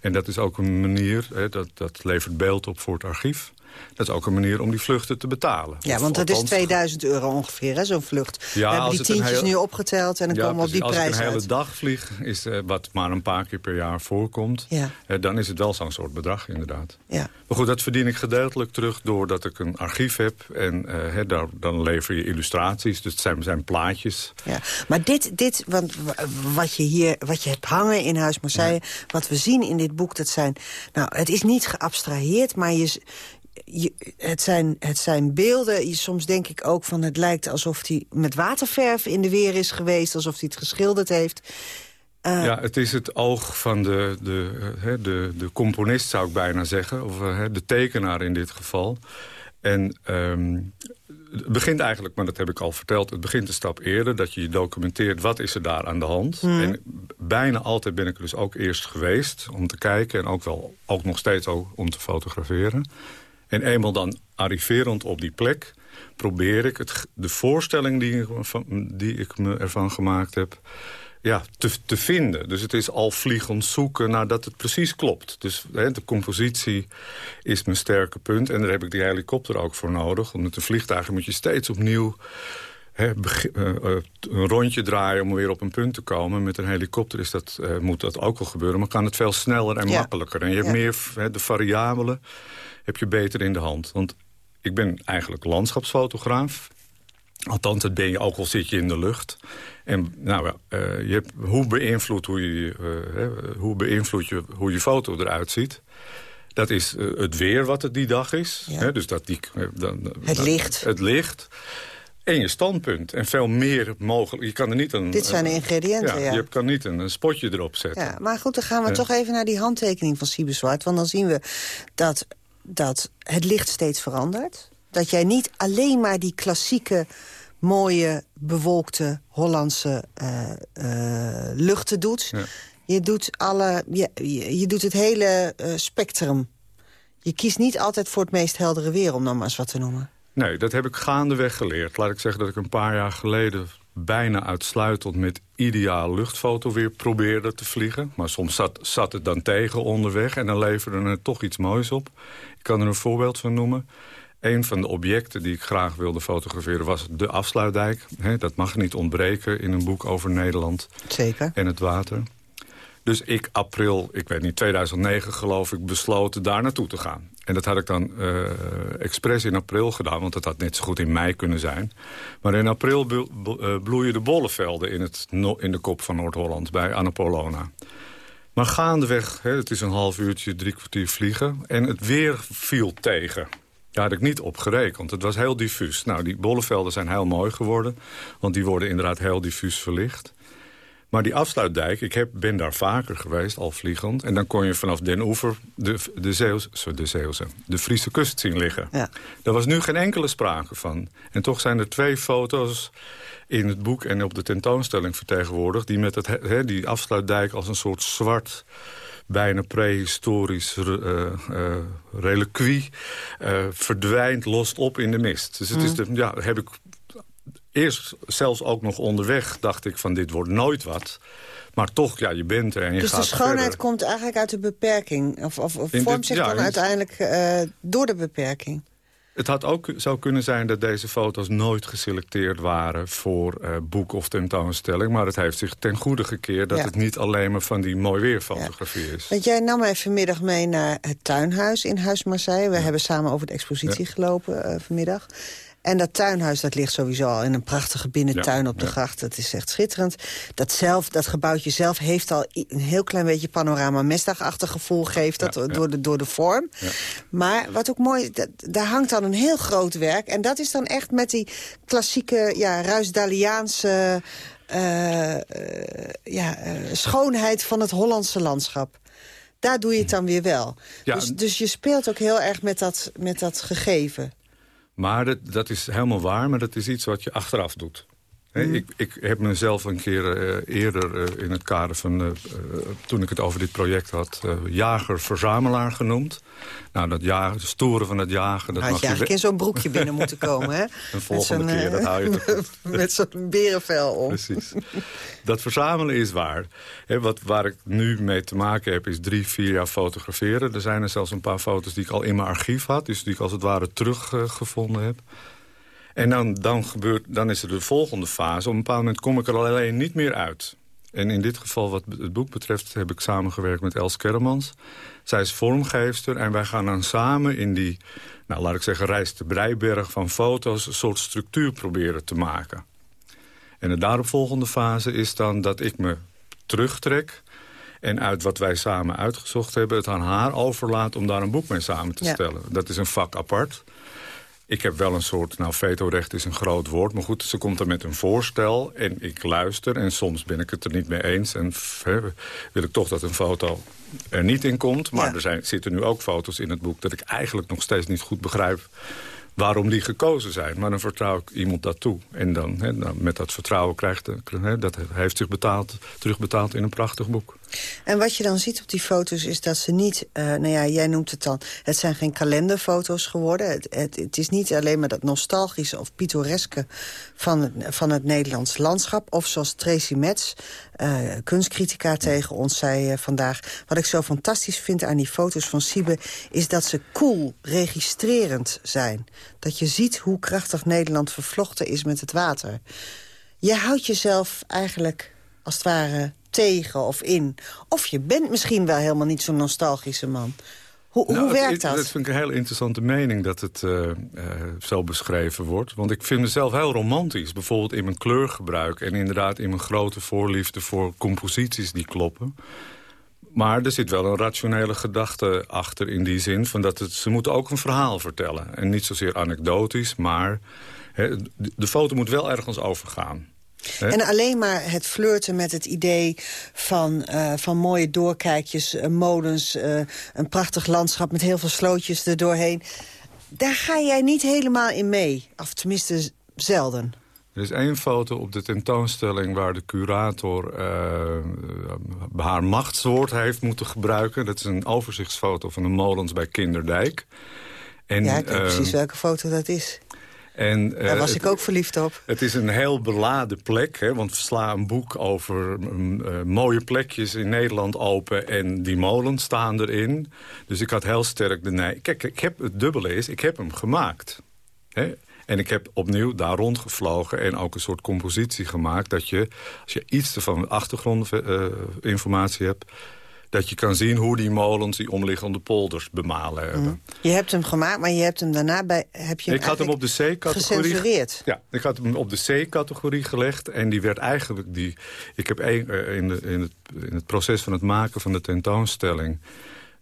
En dat is ook een manier, dat, dat levert beeld op voor het archief. Dat is ook een manier om die vluchten te betalen. Ja, want dat is 2000 euro ongeveer, zo'n vlucht. Ja, we hebben die tientjes nu opgeteld en dan komen we op die prijs uit. Als ik een hele dag vlieg, is, uh, wat maar een paar keer per jaar voorkomt... Ja. Uh, dan is het wel zo'n soort bedrag, inderdaad. Ja. Maar goed, dat verdien ik gedeeltelijk terug doordat ik een archief heb. En uh, daar, dan lever je illustraties, dus het zijn, zijn plaatjes. Ja. Maar dit, dit want wat je hier wat je hebt hangen in Huis Marseille... wat we zien in dit boek, dat zijn... Nou, het is niet geabstraheerd, maar je, het, zijn, het zijn beelden, soms denk ik ook van... het lijkt alsof hij met waterverf in de weer is geweest... alsof hij het geschilderd heeft. Uh, ja, het is het oog van de, de, de, de componist, zou ik bijna zeggen. Of de tekenaar in dit geval. En um, het begint eigenlijk, maar dat heb ik al verteld... het begint een stap eerder, dat je je documenteert... wat is er daar aan de hand. Mm. En bijna altijd ben ik er dus ook eerst geweest om te kijken... en ook, wel, ook nog steeds ook om te fotograferen. En eenmaal dan arriverend op die plek... probeer ik het, de voorstelling die, ik, die ik me ervan gemaakt heb... Ja, te, te vinden. Dus het is al vliegend zoeken naar dat het precies klopt. Dus hè, de compositie is mijn sterke punt. En daar heb ik die helikopter ook voor nodig. Want met een vliegtuig moet je steeds opnieuw... He, uh, uh, een rondje draaien om weer op een punt te komen. Met een helikopter is dat, uh, moet dat ook wel gebeuren. Maar kan het veel sneller en makkelijker. En je hebt meer de variabelen heb je beter in de hand. Want ik ben eigenlijk landschapsfotograaf. Althans, dat ben je ook al zit je in de lucht. En nou, uh, je hebt, hoe beïnvloedt hoe je, uh, hoe beïnvloed je hoe je foto eruit ziet? Dat is het weer wat het die dag is. Dus dat die, dan, het licht. Het licht. En je standpunt. En veel meer mogelijk. Je kan er niet een... Dit zijn de ingrediënten, ja. Je kan niet een, een, spotje erop zetten. Ja, maar goed, dan gaan we toch even naar die handtekening van Siebeswart. Want dan zien we dat dat het licht steeds verandert. Dat jij niet alleen maar die klassieke, mooie, bewolkte Hollandse uh, uh, luchten doet. Je, doet alle, je, je, doet het hele uh, spectrum. Je kiest niet altijd voor het meest heldere weer, om dan maar eens wat te noemen. Nee, dat heb ik gaandeweg geleerd. Laat ik zeggen dat ik een paar jaar geleden bijna uitsluitend met ideaal luchtfoto weer probeerde te vliegen. Maar soms zat, zat het dan tegen onderweg en dan leverde het toch iets moois op. Ik kan er een voorbeeld van noemen. Een van de objecten die ik graag wilde fotograferen was de afsluitdijk. dat mag niet ontbreken in een boek over Nederland. Zeker. En het water. Dus ik april, ik weet niet, 2009 geloof ik, besloten daar naartoe te gaan. En dat had ik dan uh, expres in april gedaan, want dat had net zo goed in mei kunnen zijn. Maar in april eh, bloeien de bollevelden in, het, in de kop van Noord-Holland, bij Annapolona. Maar gaandeweg, hè, het is een half uurtje, drie kwartier vliegen... en het weer viel tegen. Daar had ik niet op gerekend. Het was heel diffuus. Nou, die bollevelden zijn heel mooi geworden. Want die worden inderdaad heel diffuus verlicht. Maar die afsluitdijk, ik heb, ben daar vaker geweest, al vliegend. En dan kon je vanaf Den Oever de, de, Zeeuws, de, Zeeuwse, de Friese kust zien liggen. Ja. Daar was nu geen enkele sprake van. En toch zijn er twee foto's in het boek en op de tentoonstelling vertegenwoordigd... die met het, he, die afsluitdijk als een soort zwart bijna prehistorisch uh, uh, reliquie uh, verdwijnt, lost op in de mist. Dus het is de, ja, heb ik eerst zelfs ook nog onderweg dacht ik van dit wordt nooit wat. Maar toch, ja, je bent er en je dus gaat Dus de schoonheid komt eigenlijk uit de beperking? Of, of, of vormt zich dan uiteindelijk uh, door de beperking? Het had ook zou kunnen zijn dat deze foto's nooit geselecteerd waren... voor uh, boek of tentoonstelling. Maar het heeft zich ten goede gekeerd dat het niet alleen maar van die mooi weerfotografie is. Want jij nam mij vanmiddag mee naar het tuinhuis in Huis Marseille. We hebben samen over de expositie gelopen uh, vanmiddag. En dat tuinhuis dat ligt sowieso al in een prachtige binnentuin op de gracht. Dat is echt schitterend. Dat, zelf, dat gebouwtje zelf heeft al een heel klein beetje panorama mesdagachtig gevoel geeft dat door, de, door de vorm. Maar wat ook mooi, dat, daar hangt dan een heel groot werk. En dat is dan echt met die klassieke ja, Ruisdaliaanse uh, ja, uh, schoonheid van het Hollandse landschap. Daar doe je het dan weer wel. Dus, dus je speelt ook heel erg met dat, met dat gegeven. Maar dat, dat is helemaal waar, maar dat is iets wat je achteraf doet. Mhm. Ik, ik, heb mezelf een keer uh, eerder uh, in het kader van... Uh, toen ik het over dit project had... jager-verzamelaar genoemd. Nou, dat jagen, de storen van het jagen... Dat had mag je eigenlijk in zo'n broekje binnen moeten komen, hè? Een volgende keer, dat hou je Met zo'n berenvel om. Precies. Dat verzamelen is waar. wat, waar ik nu mee te maken heb, is drie, vier jaar fotograferen. Er zijn er zelfs een paar foto's die ik al in mijn archief had. Dus die ik als het ware teruggevonden heb. En dan, dan, gebeurt, dan is er de volgende fase. Op een bepaald moment kom ik er alleen niet meer uit. En in dit geval, wat het boek betreft, heb ik samengewerkt met Els Kermans. Zij is vormgeefster en wij gaan dan samen in die, nou, laat ik zeggen, reis de Breiberg van foto's... een soort structuur proberen te maken. En de daaropvolgende fase is dan dat ik me terugtrek... en uit wat wij samen uitgezocht hebben... het aan haar overlaat om daar een boek mee samen te stellen. Dat is een vak apart. Ik heb wel een soort, nou vetorecht is een groot woord... maar goed, ze komt er met een voorstel en ik luister... en soms ben ik het er niet mee eens en wil ik toch dat een foto er niet in komt. Maar er zijn, zitten nu ook foto's in het boek... dat ik eigenlijk nog steeds niet goed begrijp waarom die gekozen zijn. Maar dan vertrouw ik iemand dat toe. En dan, dan met dat vertrouwen krijgt... He, dat heeft zich betaald, terugbetaald in een prachtig boek. En wat je dan ziet op die foto's is dat ze niet... Uh, nou ja, jij noemt het dan... Het zijn geen kalenderfoto's geworden. Het, het, het, is niet alleen maar dat nostalgische of pittoreske van het, van het Nederlands landschap. Of zoals Tracy Metz, uh, kunstcritica tegen ons, zei uh, vandaag... wat ik zo fantastisch vind aan die foto's van Siebe... is dat ze cool, registrerend zijn. Dat je ziet hoe krachtig Nederland vervlochten is met het water. Je houdt jezelf eigenlijk, als het ware tegen of in. Of je bent misschien wel helemaal niet zo'n nostalgische man. Hoe, nou, hoe werkt dat? Dat vind ik een heel interessante mening dat het uh, uh, zo beschreven wordt. Want ik vind mezelf heel romantisch. Bijvoorbeeld in mijn kleurgebruik. En inderdaad in mijn grote voorliefde voor composities die kloppen. Maar er zit wel een rationele gedachte achter in die zin... Van dat het, ze moeten ook een verhaal vertellen. En niet zozeer anekdotisch, maar de foto moet wel ergens overgaan. En alleen maar het flirten met het idee van, uh, van mooie doorkijkjes, uh, molens... Uh, een prachtig landschap met heel veel slootjes erdoorheen. Daar ga jij niet helemaal in mee. Of tenminste zelden. Er is één foto op de tentoonstelling waar de curator haar machtswoord heeft moeten gebruiken. Dat is een overzichtsfoto van de molens bij Kinderdijk. En, ja, ik weet precies welke foto dat is. En, Daar was ik ook verliefd op. Het is een heel beladen plek, hè, want we slaan een boek over uh, mooie plekjes in Nederland open... en die molens staan erin. Dus ik had heel sterk de nee. Kijk, ik heb, het dubbele is, ik heb hem gemaakt. Hè? En ik heb opnieuw daar rondgevlogen en ook een soort compositie gemaakt... dat je, als je iets van achtergrondinformatie hebt dat je kan zien hoe die molens die omliggende polders bemalen hebben. Mhm. Je hebt hem gemaakt, maar je hebt hem daarna bij, heb je Ik had hem op de C-categorie. Gecensureerd? Ja, ik had hem op de C-categorie gelegd. En die werd eigenlijk... Die, ik heb een, eh, in, de, in, het, in het proces van het maken van de tentoonstelling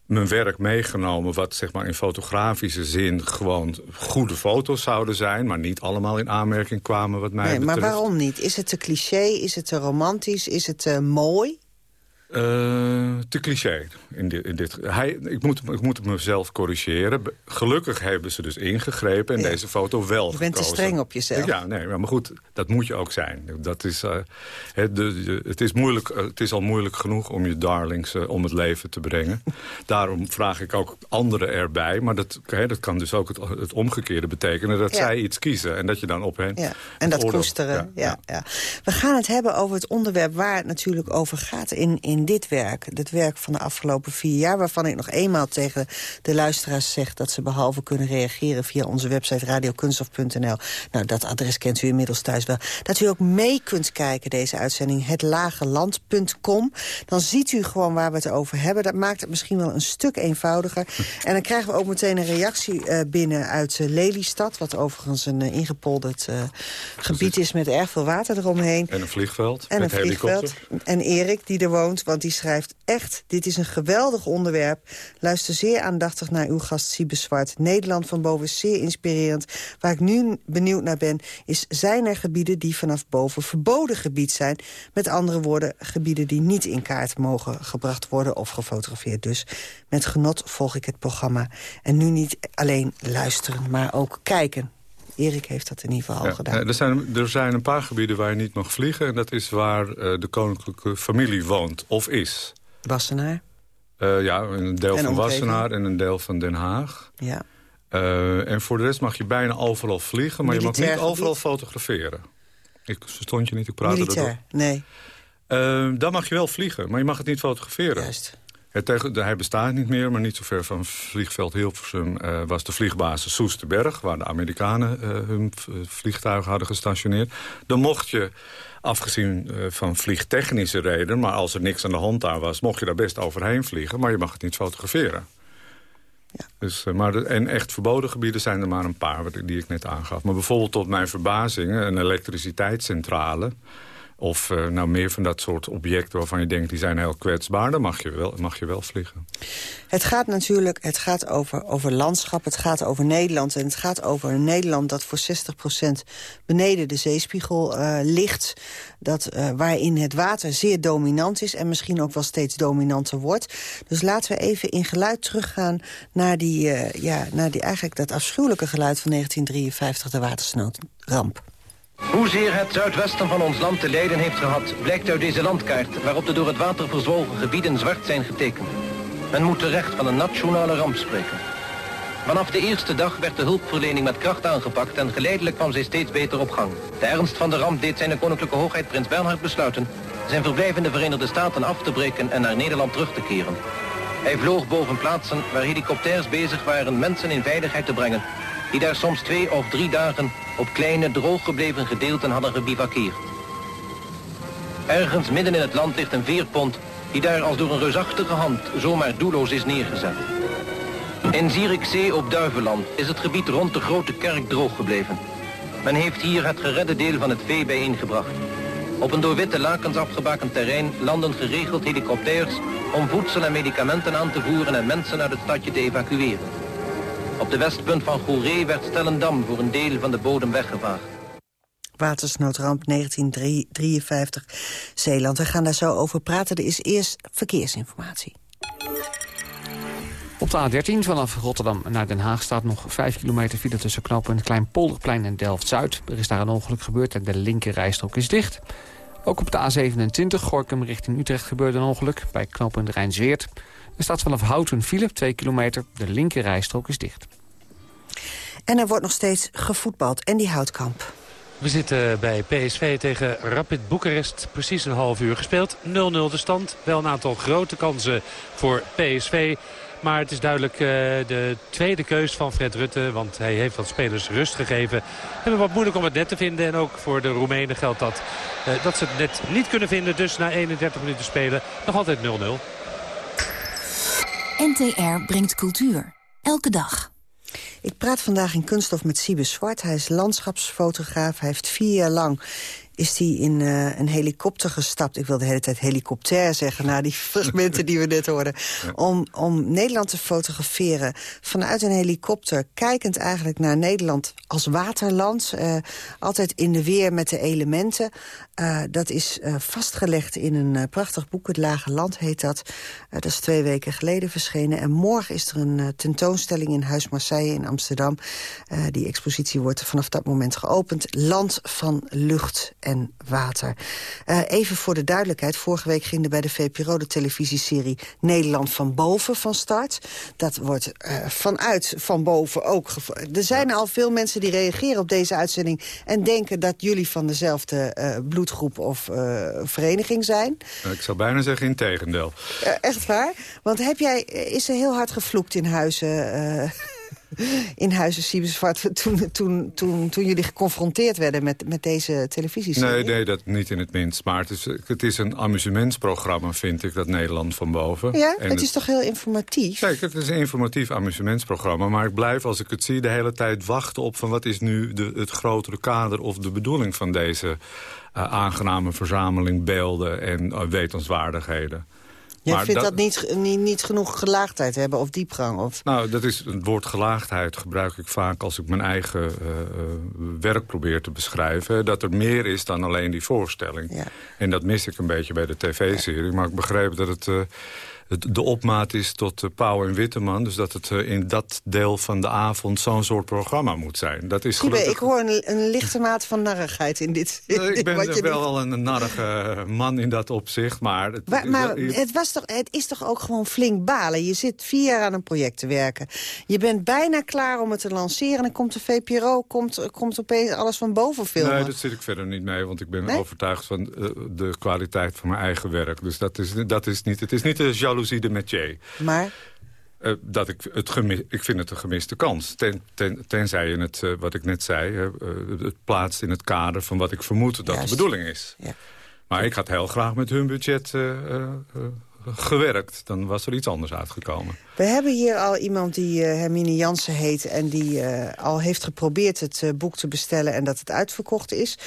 mijn werk meegenomen... wat zeg maar in fotografische zin gewoon goede foto's zouden zijn... maar niet allemaal in aanmerking kwamen wat mij nee, betreft. Maar waarom niet? Is het te cliché? Is het te romantisch? Is het te mooi? Uh, te cliché. In dit, in dit, hij, ik, moet, ik moet mezelf corrigeren. Gelukkig hebben ze dus ingegrepen en deze foto wel Je bent te streng op jezelf. Ja, nee, maar goed, dat moet je ook zijn. Dat is, uh, het, de, het, is moeilijk, uh, het is al moeilijk genoeg om je darlings om het leven te brengen. Daarom vraag ik ook anderen erbij. Maar dat, dat kan dus ook het, het omgekeerde betekenen. Dat zij iets kiezen en dat je dan op hen... Ja. En dat koesteren. Ja, ja, We gaan het hebben over het onderwerp waar het natuurlijk over gaat in, in dit werk, het werk van de afgelopen vier jaar... waarvan ik nog eenmaal tegen de luisteraars zeg... dat ze behalve kunnen reageren via onze website radiokunstof.nl... nou, dat adres kent u inmiddels thuis wel... dat u ook mee kunt kijken, deze uitzending, hetlageland.com. Dan ziet u gewoon waar we het over hebben. Dat maakt het misschien wel een stuk eenvoudiger. En dan krijgen we ook meteen een reactie uh, binnen uit uh, Lelystad... wat overigens een uh, ingepolderd gebied is met erg veel water eromheen. En een vliegveld en met een vliegveld. En Erik, die er woont, want die schrijft echt... dit is een geweldig onderwerp. Luister zeer aandachtig naar uw gast Siebe Zwart. Nederland van boven is zeer inspirerend. Waar ik nu benieuwd naar ben, is zijn er gebieden... die vanaf boven verboden gebied zijn? Met andere woorden, gebieden die niet in kaart mogen gebracht worden... of gefotografeerd dus. Met genot volg ik het programma. En nu niet alleen luisteren, maar ook kijken Erik heeft dat in ieder geval al gedaan. Er zijn, er zijn een paar gebieden waar je niet mag vliegen. En dat is waar uh, de koninklijke familie woont of is. Wassenaar? Uh, ja, een deel van Wassenaar en een deel van Den Haag. Ja. Uh, en voor de rest mag je bijna overal vliegen, maar Militair je mag niet overal gebied? fotograferen. Ik verstond je niet, ik praatte Militair, nee. Uh, dan mag je wel vliegen, maar je mag het niet fotograferen. Juist. Het tegen, de, hij bestaat niet meer, maar niet zo ver van vliegveld Hilversum... Uh, was de vliegbasis Soesterberg, waar de Amerikanen uh, hun vliegtuigen hadden gestationeerd. Dan mocht je, afgezien uh, van vliegtechnische reden... maar als er niks aan de hand aan was, mocht je daar best overheen vliegen... maar je mag het niet fotograferen. Ja. Dus, maar de, en echt verboden gebieden zijn er maar een paar die ik net aangaf. Maar bijvoorbeeld tot mijn verbazing een elektriciteitscentrale... Of uh, nou meer van dat soort objecten waarvan je denkt... die zijn heel kwetsbaar, dan mag je wel, mag je wel vliegen. Het gaat natuurlijk het gaat over, over landschap, het gaat over Nederland... en het gaat over een Nederland dat voor 60% beneden de zeespiegel uh, ligt... Dat, uh, waarin het water zeer dominant is en misschien ook wel steeds dominanter wordt. Dus laten we even in geluid teruggaan naar, die, ja, naar die, eigenlijk dat afschuwelijke geluid van 1953, de watersnoodramp. Hoezeer het zuidwesten van ons land te lijden heeft gehad... blijkt uit deze landkaart waarop de door het water verzwolgen gebieden zwart zijn getekend. Men moet terecht van een nationale ramp spreken. Vanaf de eerste dag werd de hulpverlening met kracht aangepakt... en geleidelijk kwam zij steeds beter op gang. De ernst van de ramp deed zijn koninklijke hoogheid prins Bernhard besluiten... zijn verblijf in de Verenigde Staten af te breken en naar Nederland terug te keren. Hij vloog boven plaatsen waar helikopters bezig waren mensen in veiligheid te brengen die daar soms twee of drie dagen op kleine drooggebleven gedeelten hadden gebivakkeerd. Ergens midden in het land ligt een veerpont die daar als door een reusachtige hand zomaar doelloos is neergezet. In Zierikzee op Duiveland is het gebied rond de grote kerk droog gebleven. Men heeft hier het geredde deel van het vee bijeengebracht. Op een door witte lakens afgebakend terrein landen geregeld helikopters om voedsel en medicamenten aan te voeren en mensen uit het stadje te evacueren. Op de westpunt van Goeree werd Stellendam voor een deel van de bodem weggevaagd. Watersnoodramp 1953, Zeeland. We gaan daar zo over praten. Er is eerst verkeersinformatie. Op de A13 vanaf Rotterdam naar Den Haag staat nog 5 kilometer file tussen knooppunt Kleinpolderplein en Delft-Zuid. Er is daar een ongeluk gebeurd en de linker rijstrook is dicht. Ook op de A27 Gorkum richting Utrecht gebeurde een ongeluk bij knooppunt Rijnsweert. Er staat vanaf Houten file, 2 kilometer. De linker rijstrook is dicht. En er wordt nog steeds gevoetbald. En die houtkamp. We zitten bij PSV tegen Rapid Boekarest. Precies een half uur gespeeld. 0-0 de stand. Wel een aantal grote kansen voor PSV. Maar het is duidelijk uh, de tweede keus van Fred Rutte. Want hij heeft wat spelers rust gegeven. Hebben wat moeilijk om het net te vinden. En ook voor de Roemenen geldt dat. Uh, dat ze het net niet kunnen vinden. Dus na 31 minuten spelen nog altijd 0-0. NTR brengt cultuur. Elke dag. Ik praat vandaag in Kunststof met Siebe Zwart. Hij is landschapsfotograaf. Hij heeft vier jaar lang is hij in uh, een helikopter gestapt. Ik wil de hele tijd helikopter zeggen... na die fragmenten die we net hoorden. Ja. Om, om Nederland te fotograferen vanuit een helikopter... kijkend eigenlijk naar Nederland als waterland. Uh, altijd in de weer met de elementen. Uh, dat is vastgelegd in een prachtig boek. Het Lage Land heet dat. dat is twee weken geleden verschenen. En morgen is er een tentoonstelling in Huis Marseille in Amsterdam. die expositie wordt vanaf dat moment geopend. Land van lucht en water. Uh, even voor de duidelijkheid. Vorige week ging er bij de VPRO de televisieserie Nederland van Boven van start. Dat wordt uh, vanuit van boven ook... Er zijn ja. al veel mensen die reageren op deze uitzending... en denken dat jullie van dezelfde uh, bloedgroep of vereniging zijn. Ik zou bijna zeggen in tegendeel. echt waar? Want heb jij, is er heel hard gevloekt in huizen in Huizen Siebesvart... Toen, toen, toen, toen jullie geconfronteerd werden met, met deze televisieserie? Nee, nee, dat niet in het minst. Maar het is, het is een amusementsprogramma, vind ik, dat Nederland van boven. Ja, en het is het... toch heel informatief? Kijk, het is een informatief amusementsprogramma. Maar ik blijf, als ik het zie, de hele tijd wachten op... van wat is nu de, het grotere kader of de bedoeling van deze... Uh, aangename verzameling beelden en uh, wetenswaardigheden. Jij vindt dat, dat niet, niet, niet, genoeg gelaagdheid hebben of diepgang? Of... Nou, dat is, het woord gelaagdheid gebruik ik vaak als ik mijn eigen uh, werk probeer te beschrijven. Dat er meer is dan alleen die voorstelling. Ja. En dat mis ik een beetje bij de tv-serie. Maar ik begreep dat het... Uh, het, de opmaat is tot uh, Pauw en Witteman. Dus dat het uh, in dat deel van de avond zo'n soort programma moet zijn. Dat is gelukkig... Ik hoor een, een, lichte mate van narrigheid in dit. Ik ben wel al een narrige man in dat opzicht. Maar, het, maar, maar het, was toch, het is toch ook gewoon flink balen. Je zit vier jaar aan een project te werken. Je bent bijna klaar om het te lanceren. En dan komt de VPRO, komt, komt opeens alles van boven filmen. Nee, dat zit ik verder niet mee. Want ik ben overtuigd van de kwaliteit van mijn eigen werk. Dus dat is, dat is niet, het is niet de jaloezie de métier. Maar? Uh, dat ik, het gemis, ik vind het een gemiste kans. Ten, ten, tenzij je het, uh, wat ik net zei, uh, het plaatst in het kader van wat ik vermoed dat de bedoeling is. Ja. Maar ik had heel graag met hun budget gewerkt. Dan was er iets anders uitgekomen. We hebben hier al iemand die Hermine Jansen heet... en die al heeft geprobeerd het boek te bestellen en dat het uitverkocht is.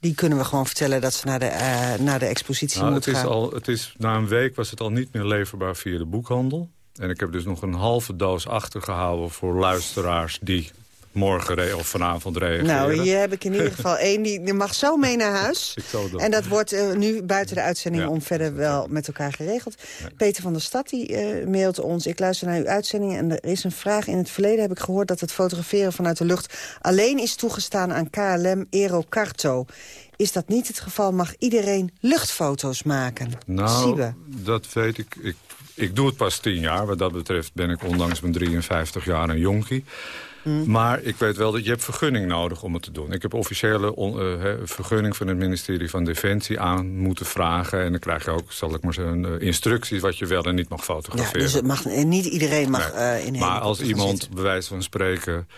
Die kunnen we gewoon vertellen dat ze naar de, naar de expositie nou, moet het is gaan. Al, het is, na een week was het al niet meer leverbaar via de boekhandel. En ik heb dus nog een halve doos achtergehouden voor luisteraars die morgen of vanavond reageren. Nou, hier heb ik in ieder geval één. Die mag zo mee naar huis. en dat wordt uh, nu buiten de uitzending ja. om verder wel met elkaar geregeld. Ja. Peter van der Stad die uh, mailt ons. Ik luister naar uw uitzending en er is een vraag. In het verleden heb ik gehoord dat het fotograferen vanuit de lucht... alleen is toegestaan aan KLM Aerocarto. Is dat niet het geval? Mag iedereen luchtfoto's maken? Nou, Siebe. dat weet ik. ik. Ik doe het pas tien jaar. Wat dat betreft ben ik ondanks mijn 53 jaar een jonkie. Mm. Maar ik weet wel dat je hebt vergunning nodig om het te doen. Ik heb officiële on, uh, vergunning van het ministerie van Defensie aan moeten vragen. En dan krijg je ook, zal ik maar zeggen, uh, instructies wat je wel en niet mag fotograferen. Ja, dus het mag, niet iedereen mag nee. uh, in Maar als iemand, bij wijze van spreken,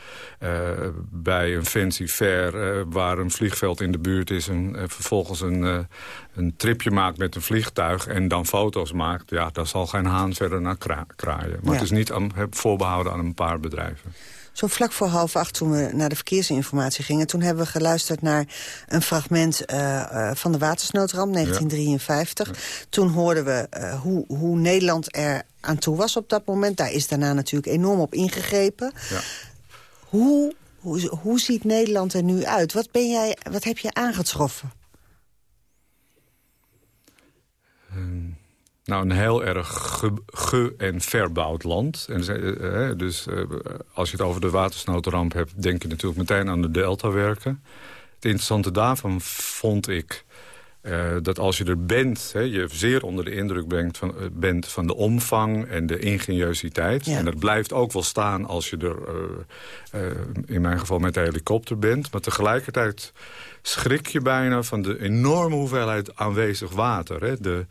bij een fancy fair... waar een vliegveld in de buurt is... en vervolgens een, een tripje maakt met een vliegtuig... en dan foto's maakt, ja, daar zal geen haan verder naar kra kraaien. Maar ja. het is niet aan, voorbehouden aan een paar bedrijven. Zo vlak voor half acht, toen we naar de verkeersinformatie gingen... toen hebben we geluisterd naar een fragment uh, uh, van de watersnoodramp 1953. Ja. Toen hoorden we uh, hoe, hoe Nederland er aan toe was op dat moment. Daar is daarna natuurlijk enorm op ingegrepen. Ja. Hoe, hoe, hoe ziet Nederland er nu uit? Wat, ben jij, wat heb je aangetroffen? Nou, een heel erg ge, ge en verbouwd land. En, uh, dus uh, als je het over de watersnoodramp hebt... denk je natuurlijk meteen aan de deltawerken. Het interessante daarvan vond ik... Uh, dat als je er bent, hè, je zeer onder de indruk bent van, bent van de omvang en de ingeniositeit. Ja. En dat blijft ook wel staan als je er, in mijn geval met de helikopter bent. Maar tegelijkertijd schrik je bijna van de enorme hoeveelheid aanwezig water. Hè. De,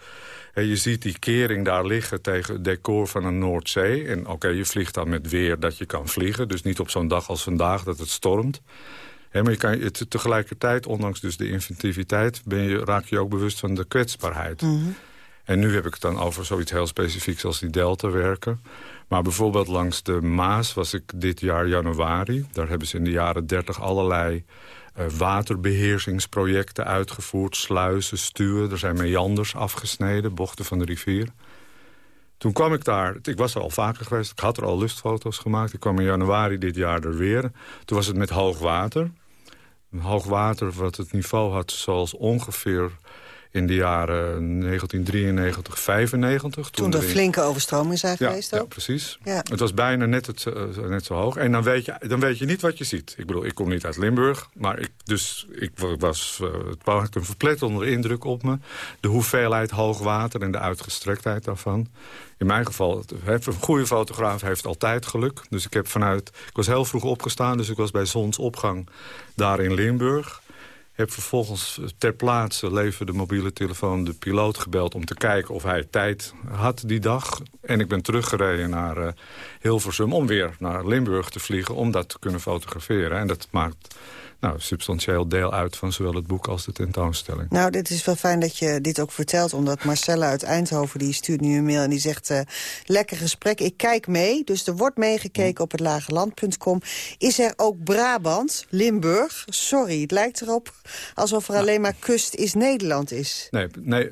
en je ziet die kering daar liggen tegen het decor van een Noordzee. En oké, okay, je vliegt dan met weer dat je kan vliegen. Dus niet op zo'n dag als vandaag dat het stormt. He, maar je kan het tegelijkertijd, ondanks dus de inventiviteit... Ben je, raak je ook bewust van de kwetsbaarheid. Mm -hmm. En nu heb ik het dan over zoiets heel specifieks als die deltawerken. Maar bijvoorbeeld langs de Maas was ik dit jaar januari. Daar hebben ze in de jaren 30 allerlei waterbeheersingsprojecten uitgevoerd. Sluizen, stuwen, er zijn meanders afgesneden, bochten van de rivier. Toen kwam ik daar, ik was er al vaker geweest, ik had er al lustfoto's gemaakt. Ik kwam in januari dit jaar er weer. Toen was het met hoog water. Een hoog water wat het niveau had zoals ongeveer in de jaren 1993, 95. Toen, toen er flinke overstromingen zijn ja, geweest ja, ook? precies. Ja. Het was bijna net, het, uh, net zo hoog. En dan weet, je, dan weet je niet wat je ziet. Ik bedoel, ik kom niet uit Limburg. Maar ik, dus, ik was, uh, het maakte een verpletterende indruk op me. De hoeveelheid hoog water en de uitgestrektheid daarvan. In mijn geval, een goede fotograaf heeft altijd geluk. Dus ik heb vanuit... Ik was heel vroeg opgestaan, dus ik was bij zonsopgang daar in Limburg heb vervolgens ter plaatse leverde de mobiele telefoon de piloot gebeld... om te kijken of hij tijd had die dag. En ik ben teruggereden naar uh, Hilversum om weer naar Limburg te vliegen... om dat te kunnen fotograferen. En dat maakt nou, substantieel deel uit van zowel het boek als de tentoonstelling. Nou, dit is wel fijn dat je dit ook vertelt. Omdat Marcella uit Eindhoven, die stuurt nu een mail en die zegt... Uh, lekker gesprek, ik kijk mee. Dus er wordt meegekeken op het lageland.com. Is er ook Brabant, Limburg? Sorry, het lijkt erop alsof er alleen maar kust is Nederland is. Nee, nee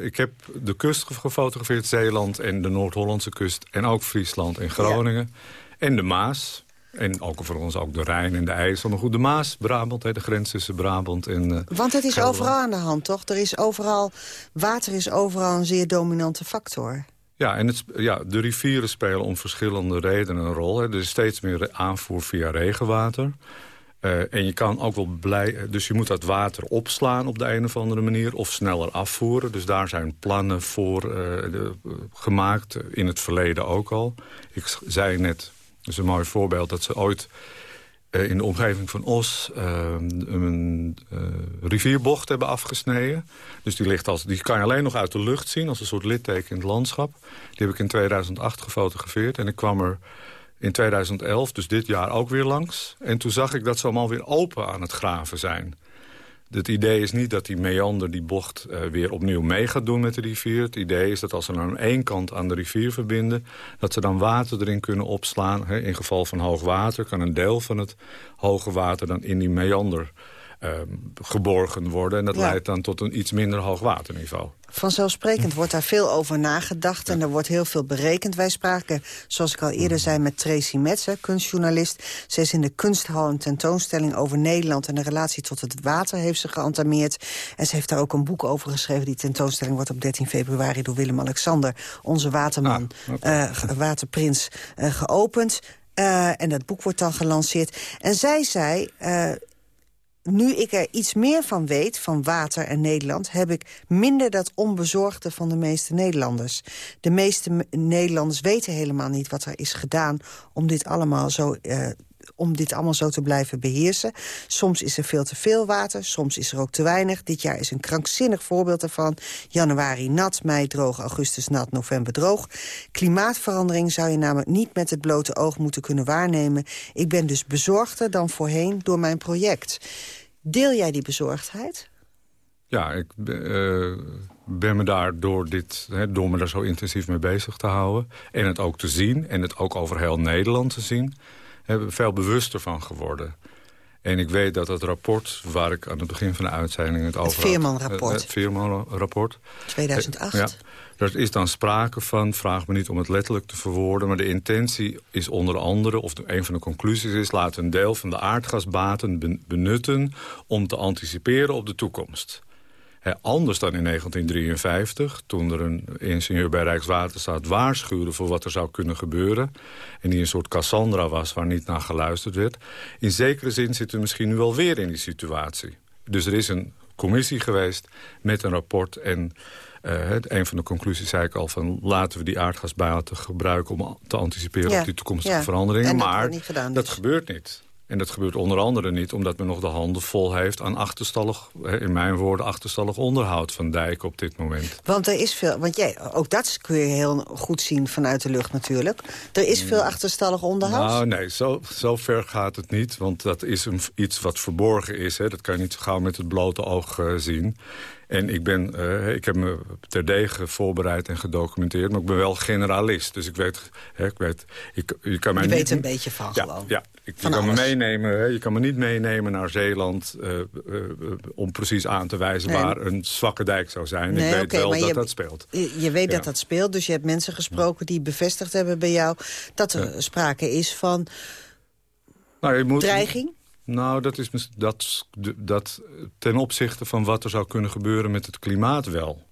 ik heb de kust gefotografeerd, Zeeland en de Noord-Hollandse kust... en ook Friesland en Groningen. Ja. En de Maas, en ook voor ons ook de Rijn en de IJssel. Maar goed, de Maas, Brabant, hè, de grens tussen Brabant en... Uh, Want het is overal aan de hand, toch? Er is overal, water is overal een zeer dominante factor. Ja, en het, ja, de rivieren spelen om verschillende redenen een rol. Hè. Er is steeds meer aanvoer via regenwater. Uh, en je kan ook wel blij... Dus je moet dat water opslaan op de een of andere manier... of sneller afvoeren. Dus daar zijn plannen voor uh, de, gemaakt. In het verleden ook al. Ik zei net, is een mooi voorbeeld... dat ze ooit uh, in de omgeving van Os een rivierbocht hebben afgesneden. Dus die, ligt als, die kan je alleen nog uit de lucht zien... als een soort litteken in het landschap. Die heb ik in 2008 gefotografeerd. En ik kwam er in 2011, dus dit jaar ook weer langs. En toen zag ik dat ze allemaal weer open aan het graven zijn. Het idee is niet dat die meander die bocht uh, weer opnieuw mee gaat doen met de rivier. Het idee is dat als ze aan één kant aan de rivier verbinden... dat ze dan water erin kunnen opslaan. In geval van hoog water kan een deel van het hoge water dan in die meander uh, geborgen worden. En dat ja. leidt dan tot een iets minder hoog waterniveau. Vanzelfsprekend wordt daar veel over nagedacht en er wordt heel veel berekend. Wij spraken, zoals ik al eerder zei, met Tracy Metz, kunstjournalist. Ze is in de kunsthal een tentoonstelling over Nederland... en de relatie tot het water heeft ze geantameerd. En ze heeft daar ook een boek over geschreven. Die tentoonstelling wordt op 13 februari door Willem-Alexander... onze waterman, ah, okay. uh, waterprins, uh, geopend. Uh, en dat boek wordt dan gelanceerd. En zij zei, uh, nu ik er iets meer van weet, van water en Nederland... heb ik minder dat onbezorgde van de meeste Nederlanders. De meeste Nederlanders weten helemaal niet wat er is gedaan... om dit allemaal zo... Uh, om dit allemaal zo te blijven beheersen. Soms is er veel te veel water, soms is er ook te weinig. Dit jaar is een krankzinnig voorbeeld daarvan. Januari nat, mei droog, augustus nat, november droog. Klimaatverandering zou je namelijk niet met het blote oog moeten kunnen waarnemen. Ik ben dus bezorgder dan voorheen door mijn project. Deel jij die bezorgdheid? Ja, ik uh, ben me daar door, dit, hè, door me daar zo intensief mee bezig te houden... en het ook te zien, en het ook over heel Nederland te zien... hebben we veel bewuster van geworden. En ik weet dat het rapport waar ik aan het begin van de uitzending het over had... Het Veerman-rapport. Het Veerman-rapport. 2008. Ja, er is dan sprake van, vraag me niet om het letterlijk te verwoorden... maar de intentie is onder andere, of een van de conclusies is... laten een deel van de aardgasbaten benutten om te anticiperen op de toekomst. Anders dan in 1953, toen er een ingenieur bij Rijkswaterstaat waarschuwde... voor wat er zou kunnen gebeuren. En die een soort Cassandra was waar niet naar geluisterd werd. In zekere zin zitten we misschien nu alweer in die situatie. Dus er is een commissie geweest met een rapport... en uh, een van de conclusies zei ik al van laten we die aardgasbaten gebruiken om te anticiperen ja, op die toekomstige ja. veranderingen. maar gedaan, dat dus. gebeurt niet. En dat gebeurt onder andere niet omdat men nog de handen vol heeft... aan achterstallig, in mijn woorden, achterstallig onderhoud van dijken op dit moment. Want er is veel, want jij, ook dat kun je heel goed zien vanuit de lucht natuurlijk. Er is veel achterstallig onderhoud? Nou nee, zo, zo ver gaat het niet. Want dat is een, iets wat verborgen is. Hè. Dat kan je niet zo gauw met het blote oog uh, zien. En ik, ben, uh, ik heb me terdege voorbereid en gedocumenteerd. Maar ik ben wel generalist. Dus ik weet... Hè, ik weet ik, je kan mij je niet, weet een beetje van ja, gewoon. Ja, ik, je kan me meenemen. Hè, je kan me niet meenemen naar Zeeland... Uh, uh, om precies aan te wijzen nee. waar een zwakke dijk zou zijn. Nee, ik weet okay, wel dat je, dat speelt. Je, je weet ja. dat dat speelt. Dus je hebt mensen gesproken die bevestigd hebben bij jou... dat er ja. sprake is van nou, je moet, dreiging? Nou, dat is dat, dat ten opzichte van wat er zou kunnen gebeuren met het klimaat wel.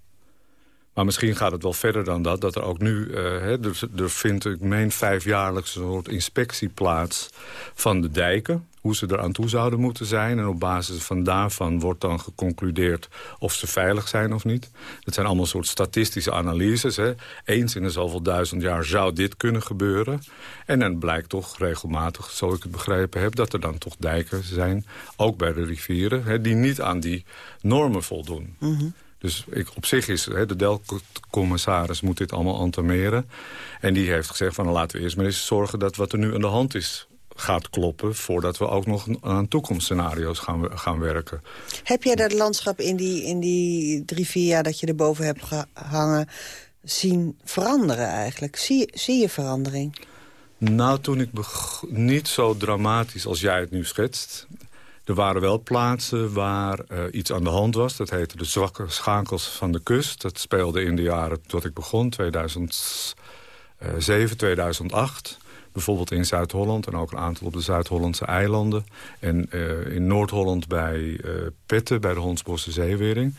Maar misschien gaat het wel verder dan dat. Dat er ook nu, uh, hè, er, er vindt, ik meen, vijfjaarlijks een soort inspectie plaats van de dijken. Hoe ze eraan toe zouden moeten zijn. En op basis van daarvan wordt dan geconcludeerd of ze veilig zijn of niet. Dat zijn allemaal soort statistische analyses. Eens in de zoveel duizend jaar zou dit kunnen gebeuren. En dan blijkt toch regelmatig, zo ik het begrepen heb... dat er dan toch dijken zijn, ook bij de rivieren... Die niet aan die normen voldoen. Mm. Dus ik, op zich is hè, de Delcommissaris moet dit allemaal antameren. En die heeft gezegd van nou, laten we eerst maar eens zorgen dat wat er nu aan de hand is gaat kloppen... voordat we ook nog aan toekomstscenario's gaan, gaan werken. Heb jij dat landschap in die, in die drie, vier jaar dat je erboven hebt gehangen... zien veranderen eigenlijk? Zie, zie je verandering? Nou, toen ik niet zo dramatisch als jij het nu schetst... Er waren wel plaatsen waar uh, iets aan de hand was. Dat heette de zwakke schakels van de kust. Dat speelde in de jaren tot ik begon, 2007, 2008. Bijvoorbeeld in Zuid-Holland en ook een aantal op de Zuid-Hollandse eilanden. En uh, in Noord-Holland bij uh, Petten, bij de Hondsbosse Zeewering.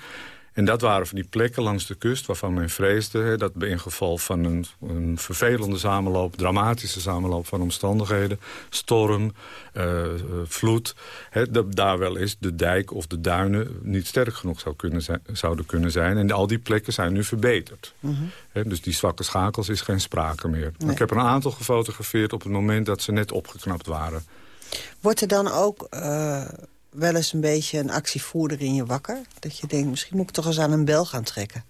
En dat waren van die plekken langs de kust waarvan men vreesde... Hè, dat in geval van een, een, vervelende samenloop, dramatische samenloop van omstandigheden... storm, uh, vloed, hè, daar wel eens de dijk of de duinen niet sterk genoeg zou kunnen zijn, zouden kunnen zijn. En al die plekken zijn nu verbeterd. Mhm. hè, dus die zwakke schakels is geen sprake meer. Ik heb er een aantal gefotografeerd op het moment dat ze net opgeknapt waren. Wordt er dan ook... Uh wel eens een beetje een actievoerder in je wakker? Dat je denkt, misschien moet ik toch eens aan een bel gaan trekken?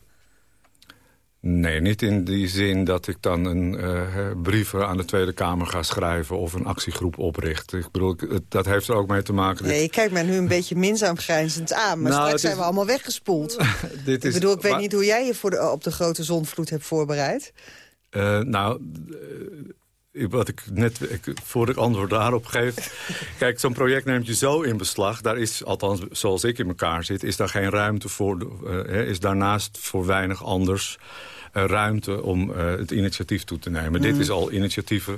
Nee, niet in die zin dat ik dan een uh, brieven aan de Tweede Kamer ga schrijven... of een actiegroep opricht. Ik bedoel, dat heeft er ook mee te maken... Nee, ik kijk mij nu een beetje minzaam grijnzend aan. Maar nou, straks zijn we allemaal weggespoeld. dit ik bedoel, ik weet niet hoe jij je voor de, op de grote zonvloed hebt voorbereid. Uh, nou, wat ik net, ik, voor ik antwoord daarop geef... kijk, zo'n project neemt je zo in beslag. Daar is, althans zoals ik in elkaar zit... is daar geen ruimte voor, uh, is daarnaast voor weinig anders... Uh, ruimte om uh, het initiatief toe te nemen. Dit mhm. is al initiatieven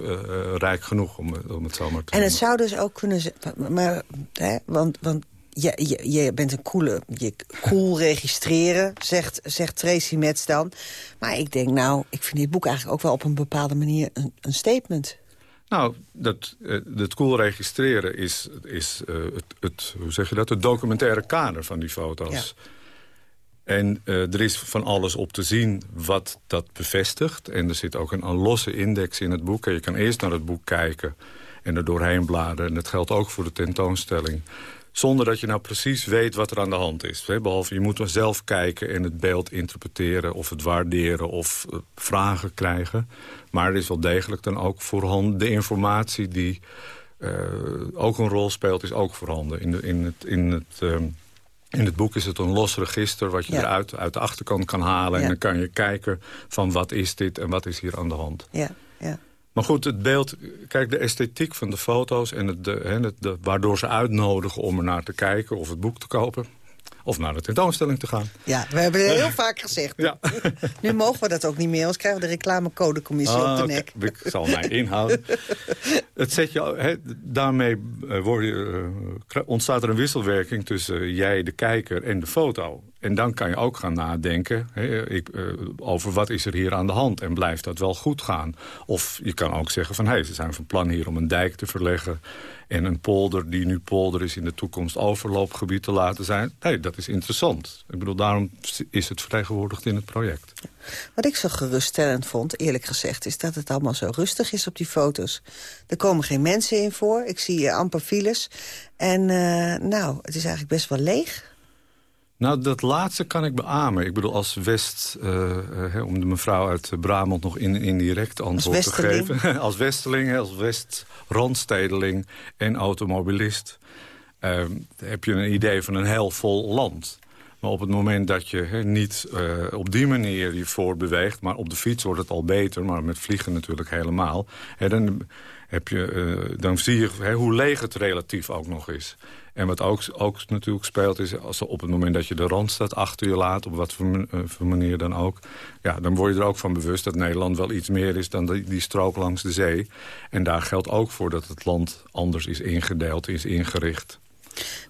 rijk genoeg, om, om het zo maar te En het zou dus ook kunnen zijn... Maar, hè, want, want je, je, je bent een coole, je cool registreren, zegt, zegt Tracy Metz dan. Maar ik denk, nou, ik vind dit boek eigenlijk ook wel op een bepaalde manier een, een statement. Nou, dat, uh, dat cool registreren is, is uh, het, het, hoe zeg je dat, het documentaire kader van die foto's. Ja. En uh, er is van alles op te zien wat dat bevestigt. En er zit ook een, een losse index in het boek. En je kan eerst naar het boek kijken en er doorheen bladeren. En dat geldt ook voor de tentoonstelling zonder dat je nou precies weet wat er aan de hand is. Behalve je moet maar zelf kijken en het beeld interpreteren... of het waarderen of eh, vragen krijgen. Maar er is wel degelijk dan ook voorhanden de informatie die... Uh, ook een rol speelt, is ook voorhanden. In, de, in, het, in, het, uh, in het boek is het een los register wat je eruit uit de achterkant kan halen. En dan kan je kijken van wat is dit en wat is hier aan de hand. Ja, ja. Maar goed, het beeld, kijk, de esthetiek van de foto's... en het, de, het, de, waardoor ze uitnodigen om er naar te kijken of het boek te kopen... of naar de tentoonstelling te gaan. Ja, we hebben het heel vaak gezegd. Ja. Nu mogen we dat ook niet meer, anders krijgen we de reclamecodecommissie op de ah, nek. Ik zal mij inhouden. het zet je, daarmee eh, word je, uh, ontstaat er een wisselwerking tussen jij, de kijker, en de foto. En dan kan je ook gaan nadenken ik, uh, over wat is er hier aan de hand. En blijft dat wel goed gaan? Of je kan ook zeggen van hey, ze zijn van plan hier om een dijk te verleggen. En een polder die nu polder is in de toekomst overloopgebied te laten zijn. Nee, dat is interessant. Ik bedoel, daarom is het vertegenwoordigd in het project. Wat ik zo geruststellend vond, eerlijk gezegd... is dat het allemaal zo rustig is op die foto's. Er komen geen mensen in voor. Ik zie amper files. En uh, nou, het is eigenlijk best wel leeg. Nou, dat laatste kan ik beamen. Ik bedoel, als West, uh, uh, om de mevrouw uit Brabant nog in, indirect antwoord te geven. als Westeling, als West-Randstedeling en automobilist... Uh, heb je een idee van een heel vol land. Maar op het moment dat je he, niet op die manier je voortbeweegt... maar op de fiets wordt het al beter, maar met vliegen natuurlijk helemaal... dan, heb je, dan zie je hoe leeg het relatief ook nog is. En wat ook, ook natuurlijk speelt is als op het moment dat je de Randstad achter je laat... op wat voor, uh, manier dan ook... Ja, dan word je er ook van bewust dat Nederland wel iets meer is... dan die, die strook langs de zee. En daar geldt ook voor dat het land anders is ingedeeld, is ingericht.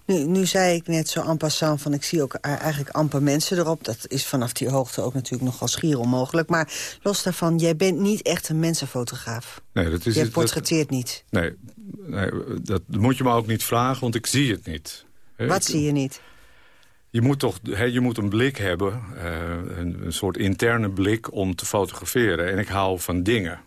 Nu, nu zei ik net zo en passant van ik zie ook eigenlijk amper mensen erop. Dat is vanaf die hoogte ook natuurlijk nogal schier onmogelijk. Maar los daarvan, jij bent niet echt een mensenfotograaf. Nee, dat is je portretteert niet. Nee, nee, dat moet je me ook niet vragen, want ik zie het niet. Wat zie je niet? Je moet toch je moet een blik hebben, uh, een, een soort interne blik om te fotograferen. En ik hou van dingen.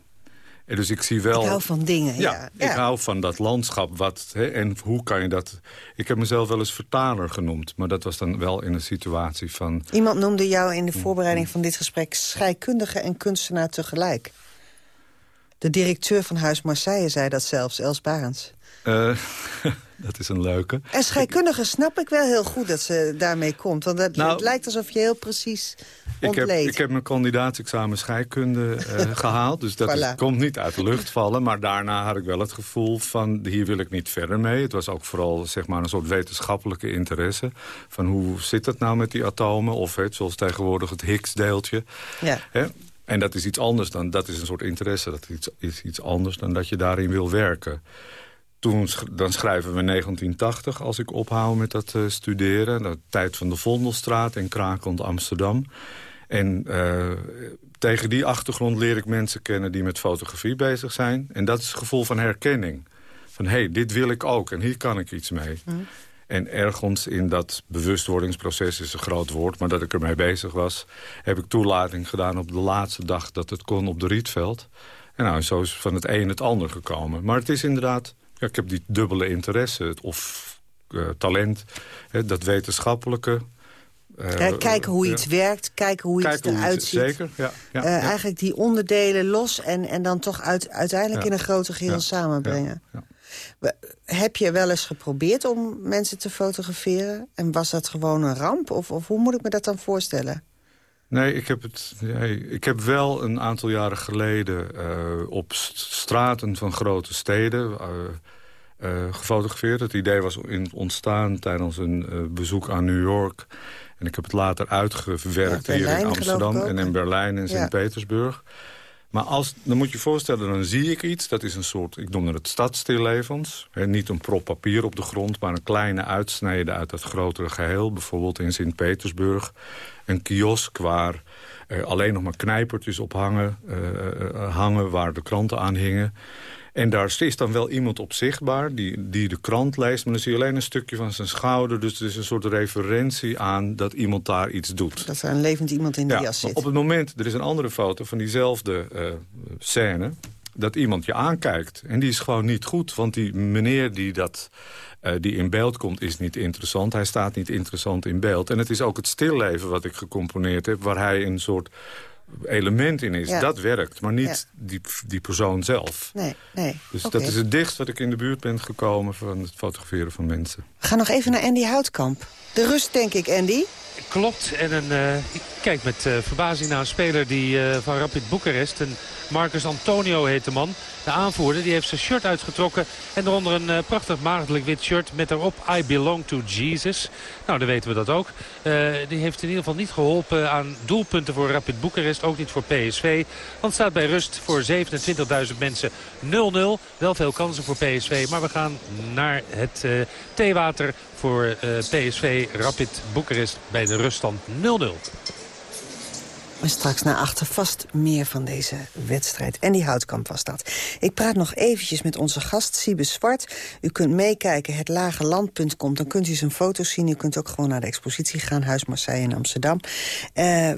En dus ik zie wel... Ik hou van dingen, ja. ik hou van dat landschap. Wat, hè, en hoe kan je dat... Ik heb mezelf wel eens vertaler genoemd. Maar dat was dan wel in een situatie van... Iemand noemde jou in de voorbereiding van dit gesprek... scheikundige en kunstenaar tegelijk. De directeur van Huis Marseille zei dat zelfs, Els Barends. Uh, dat is een leuke. En scheikundige snap ik wel heel goed dat ze daarmee komt. Want het, nou, lijkt alsof je heel precies ik heb, ik heb mijn kandidaatsexamen scheikunde uh, gehaald. Dus dat komt niet uit de lucht vallen. Maar daarna had ik wel het gevoel van hier wil ik niet verder mee. Het was ook vooral zeg maar, een soort wetenschappelijke interesse. Van hoe zit het nou met die atomen? Of het, zoals tegenwoordig het Higgs-deeltje. Ja. En dat is iets anders dan, dat is een soort interesse. Dat is iets, is iets anders dan dat je daarin wil werken. Toen, dan schrijven we 1980 als ik ophoud met dat studeren. De tijd van de Vondelstraat in Krakend, Amsterdam. En tegen die achtergrond leer ik mensen kennen die met fotografie bezig zijn. En dat is het gevoel van herkenning. Van hé, hey, dit wil ik ook en hier kan ik iets mee. Hm. En ergens in dat bewustwordingsproces is een groot woord... maar dat ik ermee bezig was, heb ik toelating gedaan op de laatste dag... dat het kon op de Rietveld. En nou, zo is van het een het ander gekomen. Maar het is inderdaad, ja, ik heb die dubbele interesse of uh, talent... Hè, dat wetenschappelijke, uh, kijken hoe iets werkt, kijken hoe iets eruit ziet. Zeker, ja. ja, Eigenlijk die onderdelen los en, en dan toch uit, uiteindelijk in een groter geheel samenbrengen. Heb je wel eens geprobeerd om mensen te fotograferen? En was dat gewoon een ramp? Of, of hoe moet ik me dat dan voorstellen? Nee, ik heb, het, nee, ik heb wel een aantal jaren geleden uh, op straten van grote steden... gefotografeerd. Het idee was in, ontstaan tijdens een bezoek aan New York. En ik heb het later uitgewerkt hier in Amsterdam en in Berlijn en Sint-Petersburg. Maar als, dan moet je je voorstellen, dan zie ik iets. Dat is een soort, ik noemde het stadstillevens. niet een prop papier op de grond, maar een kleine uitsnede uit dat grotere geheel. Bijvoorbeeld in Sint-Petersburg. Een kiosk waar alleen nog maar knijpertjes op hangen, uh, hangen waar de kranten aan hingen. En daar is dan wel iemand op zichtbaar die, die de krant leest... maar dan zie je alleen een stukje van zijn schouder. Dus het is een soort referentie aan dat iemand daar iets doet. Dat er een levend iemand in de jas zit. Op het moment, er is een andere foto van diezelfde uh, scène... dat iemand je aankijkt. En die is gewoon niet goed, want die meneer die dat... Uh, die in beeld komt, is niet interessant. Hij staat niet interessant in beeld. En het is ook het stilleven wat ik gecomponeerd heb... waar hij een soort element in is, dat werkt. Maar niet die, die persoon zelf. Nee, nee. Dus dat is het dichtst wat ik in de buurt ben gekomen... van het fotograferen van mensen. We gaan nog even naar Andy Houtkamp. De rust, denk ik, Andy. Klopt. En een, uh, ik kijk met uh, verbazing naar een speler die, uh, van Rapid Boekarest... Een Marcus Antonio heet de man. De aanvoerder die heeft zijn shirt uitgetrokken. En eronder een uh, prachtig maagdelijk wit shirt met erop I belong to Jesus. Nou, dan weten we dat ook. Uh, die heeft in ieder geval niet geholpen aan doelpunten voor Rapid Boekarest. Ook niet voor PSV. Want staat bij rust voor 27.000 mensen 0-0. Wel veel kansen voor PSV. Maar we gaan naar het uh, theewater voor PSV Rapid Boekarest bij de ruststand 0-0. Maar straks naar achter vast meer van deze wedstrijd. En die houtkamp was dat. Ik praat nog eventjes met onze gast, Siebe Zwart. U kunt meekijken, hetlageland.com. Dan kunt u zijn foto's zien. U kunt ook gewoon naar de expositie gaan, Huis Marseille in Amsterdam. Uh,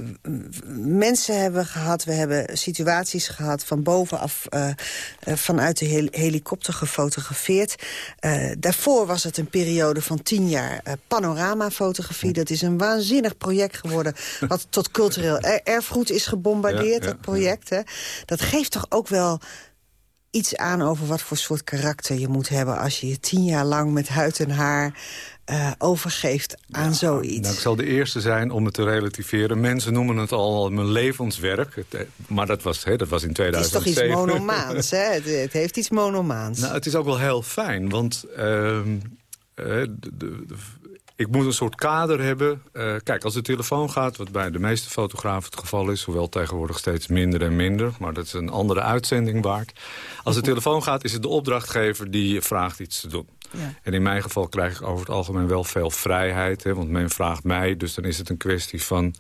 mensen hebben gehad, we hebben situaties gehad... van bovenaf uh, uh, vanuit de hel helikopter gefotografeerd. daarvoor was het een periode van tien jaar panoramafotografie. Dat is een waanzinnig project geworden... wat tot cultureel erfgoed is gebombardeerd, dat project. Hè? Dat geeft toch ook wel iets aan over wat voor soort karakter je moet hebben... als je je tien jaar lang met huid en haar uh, overgeeft aan zoiets. Nou, ik zal de eerste zijn om het te relativeren. Mensen noemen het al mijn levenswerk. Eh, maar dat was, hè, dat was in 2007. Het is toch iets monomaans, hè? Het, het, heeft iets monomaans. Nou, het is ook wel heel fijn, want... Uh, de, de, ik moet een soort kader hebben. Uh, kijk, als de telefoon gaat, wat bij de meeste fotografen het geval is... hoewel tegenwoordig steeds minder en minder, maar dat is een andere uitzending waard. Als de telefoon gaat, is het de opdrachtgever die vraagt iets te doen. Ja. En in mijn geval krijg ik over het algemeen wel veel vrijheid. Hè, want men vraagt mij, dus dan is het een kwestie van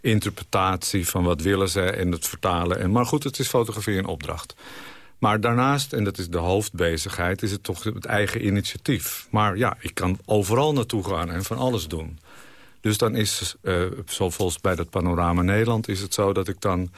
interpretatie... van wat willen ze en het vertalen. En, maar goed, het is fotografie in opdracht. Maar daarnaast, en dat is de hoofdbezigheid, is het toch het eigen initiatief. Maar ja, ik kan overal naartoe gaan en van alles doen. Dus dan is, uh, zoals bij dat Panorama Nederland, is het zo dat ik dan...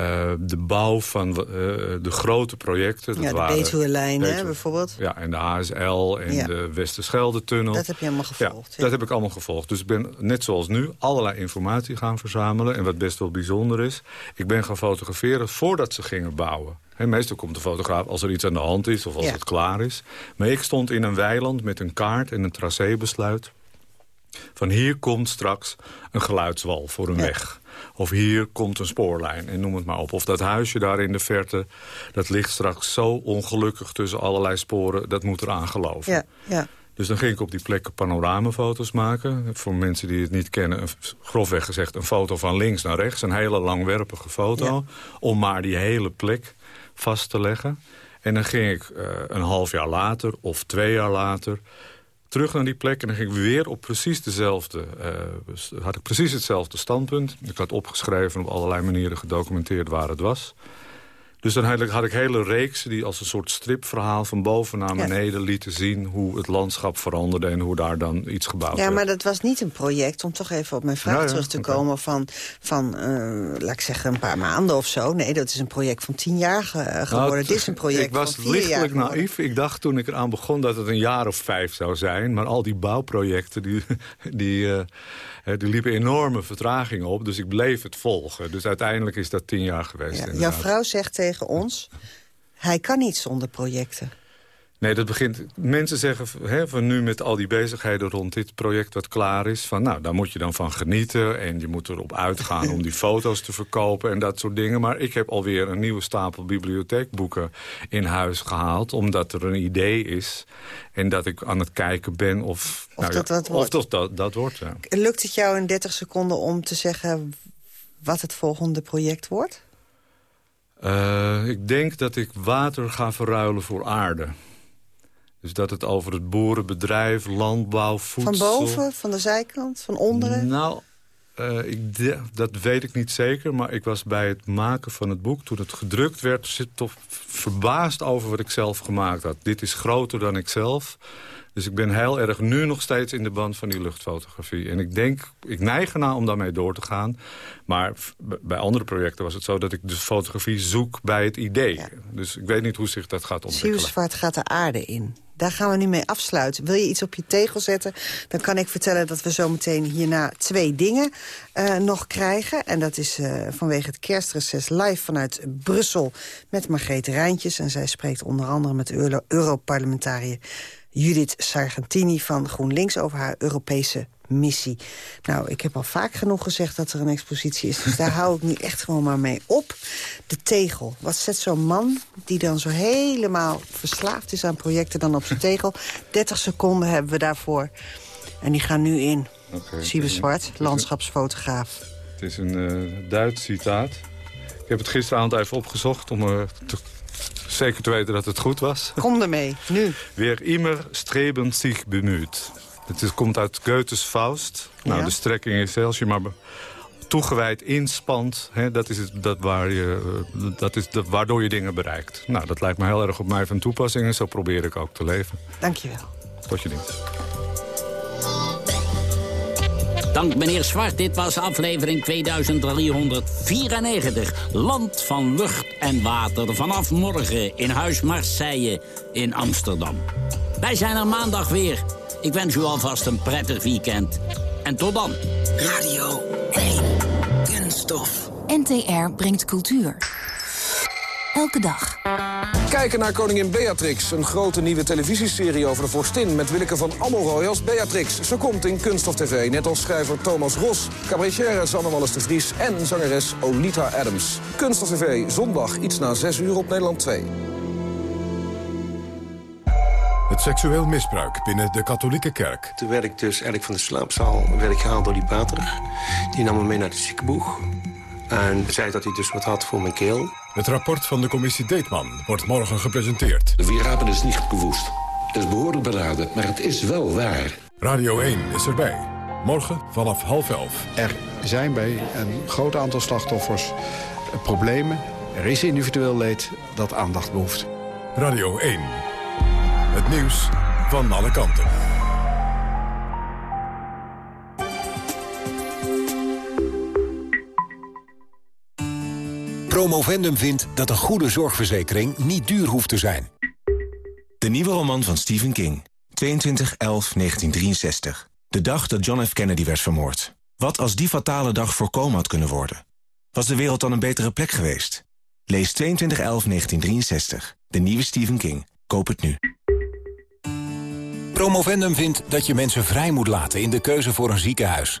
Uh, de bouw van uh, de grote projecten. Dat ja, de Betuwe-lijn bijvoorbeeld. Ja, en de HSL en ja. de Westerschelde-tunnel. Dat heb je allemaal gevolgd. Ja, dat heb ik allemaal gevolgd. Dus ik ben, net zoals nu, allerlei informatie gaan verzamelen. En wat best wel bijzonder is, ik ben gaan fotograferen voordat ze gingen bouwen. He, meestal komt de fotograaf als er iets aan de hand is of als ja. het klaar is. Maar ik stond in een weiland met een kaart en een tracébesluit. Van hier komt straks een geluidswal voor een ja. weg. Of hier komt een spoorlijn en noem het maar op. Of dat huisje daar in de verte, dat ligt straks zo ongelukkig tussen allerlei sporen. Dat moet er aangeloven. Ja, ja. Dus dan ging ik op die plekken panoramafoto's maken. Voor mensen die het niet kennen, grofweg gezegd... een foto van links naar rechts, een hele langwerpige foto... Ja. om maar die hele plek vast te leggen. En dan ging ik uh, een half jaar later of twee jaar later terug naar die plek. En dan ging ik weer op precies dezelfde... Uh, had ik precies hetzelfde standpunt. Ik had opgeschreven op allerlei manieren gedocumenteerd waar het was. Dus dan had ik, had ik hele reeksen die als een soort stripverhaal... van boven naar beneden lieten zien hoe het landschap veranderde... en hoe daar dan iets gebouwd werd. Ja, maar dat was niet een project, om toch even op mijn vraag terug te komen... van, van uh, laat ik zeggen, een paar maanden of zo. Nee, dat is een project van tien jaar ge nou, geworden. Nou, Dit is een project Ik was vier lichtelijk naïef. Ik dacht toen ik eraan begon dat het een jaar of vijf zou zijn. Maar al die bouwprojecten, die... die uh, er liepen enorme vertragingen op, dus ik bleef het volgen. Dus uiteindelijk is dat tien jaar geweest. Ja, jouw vrouw zegt tegen ons, hij kan niet zonder projecten. Nee, dat begint. Mensen zeggen hè, van nu met al die bezigheden rond dit project wat klaar is. Van nou, daar moet je dan van genieten. En je moet erop uitgaan om die foto's te verkopen en dat soort dingen. Maar ik heb alweer een nieuwe stapel bibliotheekboeken in huis gehaald. Omdat er een idee is. En dat ik aan het kijken ben of, of nou, dat, ja, dat wordt. Of dat, dat wordt, ja. Lukt het jou in 30 seconden om te zeggen wat het volgende project wordt? Uh, ik denk dat ik water ga verruilen voor aarde. Dus dat het over het boerenbedrijf, landbouw, voedsel... Van boven, van de zijkant, van onderen? Nou, uh, ik dat weet ik niet zeker. Maar ik was bij het maken van het boek, toen het gedrukt werd... zit toch verbaasd over wat ik zelf gemaakt had. Dit is groter dan ik zelf. Dus ik ben heel erg nu nog steeds in de band van die luchtfotografie. En ik denk, ik neig ernaar om daarmee door te gaan. Maar bij andere projecten was het zo dat ik de fotografie zoek bij het idee. Dus ik weet niet hoe zich dat gaat ontwikkelen. Sieuwsvaart gaat de aarde in. Daar gaan we nu mee afsluiten. Wil je iets op je tegel zetten? Dan kan ik vertellen dat we zometeen hierna twee dingen uh, nog krijgen. En dat is uh, vanwege het kerstreces live vanuit Brussel met Margreet Rijntjes. En zij spreekt onder andere met de Europarlementariër Judith Sargentini van GroenLinks over haar Europese missie. Nou, ik heb al vaak genoeg gezegd dat er een expositie is... dus daar hou ik nu echt gewoon maar mee op. De tegel. Wat zet zo'n man die dan zo helemaal verslaafd is aan projecten... dan op zijn tegel? 30 seconden hebben we daarvoor. En die gaan nu in. Okay, Siebe Zwart, landschapsfotograaf. Het is een uh, Duits citaat. Ik heb het gisteravond even opgezocht om uh, te zeker te weten dat het goed was. Kom ermee, nu. Weer immer strebend zich bemüht. Het is, komt uit Goethes Faust. Nou, de strekking is, als je maar toegewijd inspant... Hè, dat is, het, dat waar je, dat is de, waardoor je dingen bereikt. Nou, dat lijkt me heel erg op mij van toepassing... en zo probeer ik ook te leven. Dank je wel. Tot je dienst. Dank meneer Zwart, dit was aflevering 2394. Land van lucht en water vanaf morgen in Huis Marseille in Amsterdam. Wij zijn er maandag weer. Ik wens u alvast een prettig weekend. En tot dan. Radio 1. Kunststof. NTR brengt cultuur. Elke dag. Kijken naar koningin Beatrix. Een grote nieuwe televisieserie over de vorstin... met Willeke van Ammelrooy als Beatrix. Ze komt in Kunststof TV, net als schrijver Thomas Ros... cabaretière Sanne Wallis de Vries en zangeres Olita Adams. Kunststof TV, zondag, iets na 6 uur op Nederland 2. Het seksueel misbruik binnen de katholieke kerk. Toen werd ik dus eigenlijk van de slaapzaal werd ik gehaald door die pater. Die nam me mee naar het ziekenboeg. En zei dat hij dus wat had voor mijn keel. Het rapport van de commissie Deetman wordt morgen gepresenteerd. De Vierrapen is niet gewoest. Het is behoorlijk beraden, maar het is wel waar. Radio 1 is erbij. Morgen vanaf half elf. Er zijn bij een groot aantal slachtoffers problemen. Er is individueel leed dat aandacht behoeft. Radio 1. Het nieuws van alle kanten. Promovendum vindt dat een goede zorgverzekering niet duur hoeft te zijn. De nieuwe roman van Stephen King. 22-11-1963. De dag dat John F. Kennedy werd vermoord. Wat als die fatale dag voorkomen had kunnen worden? Was de wereld dan een betere plek geweest? Lees 22-11-1963. De nieuwe Stephen King. Koop het nu. Promovendum vindt dat je mensen vrij moet laten in de keuze voor een ziekenhuis.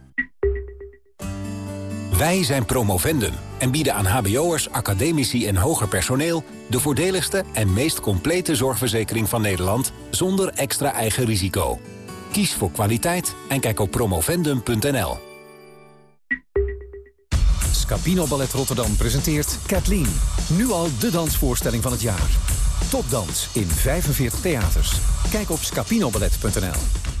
Wij zijn Promovendum en bieden aan hbo'ers, academici en hoger personeel... de voordeligste en meest complete zorgverzekering van Nederland... zonder extra eigen risico. Kies voor kwaliteit en kijk op promovendum.nl. Scapino Ballet Rotterdam presenteert Kathleen. Nu al de dansvoorstelling van het jaar. Topdans in 45 theaters. Kijk op scapinoballet.nl.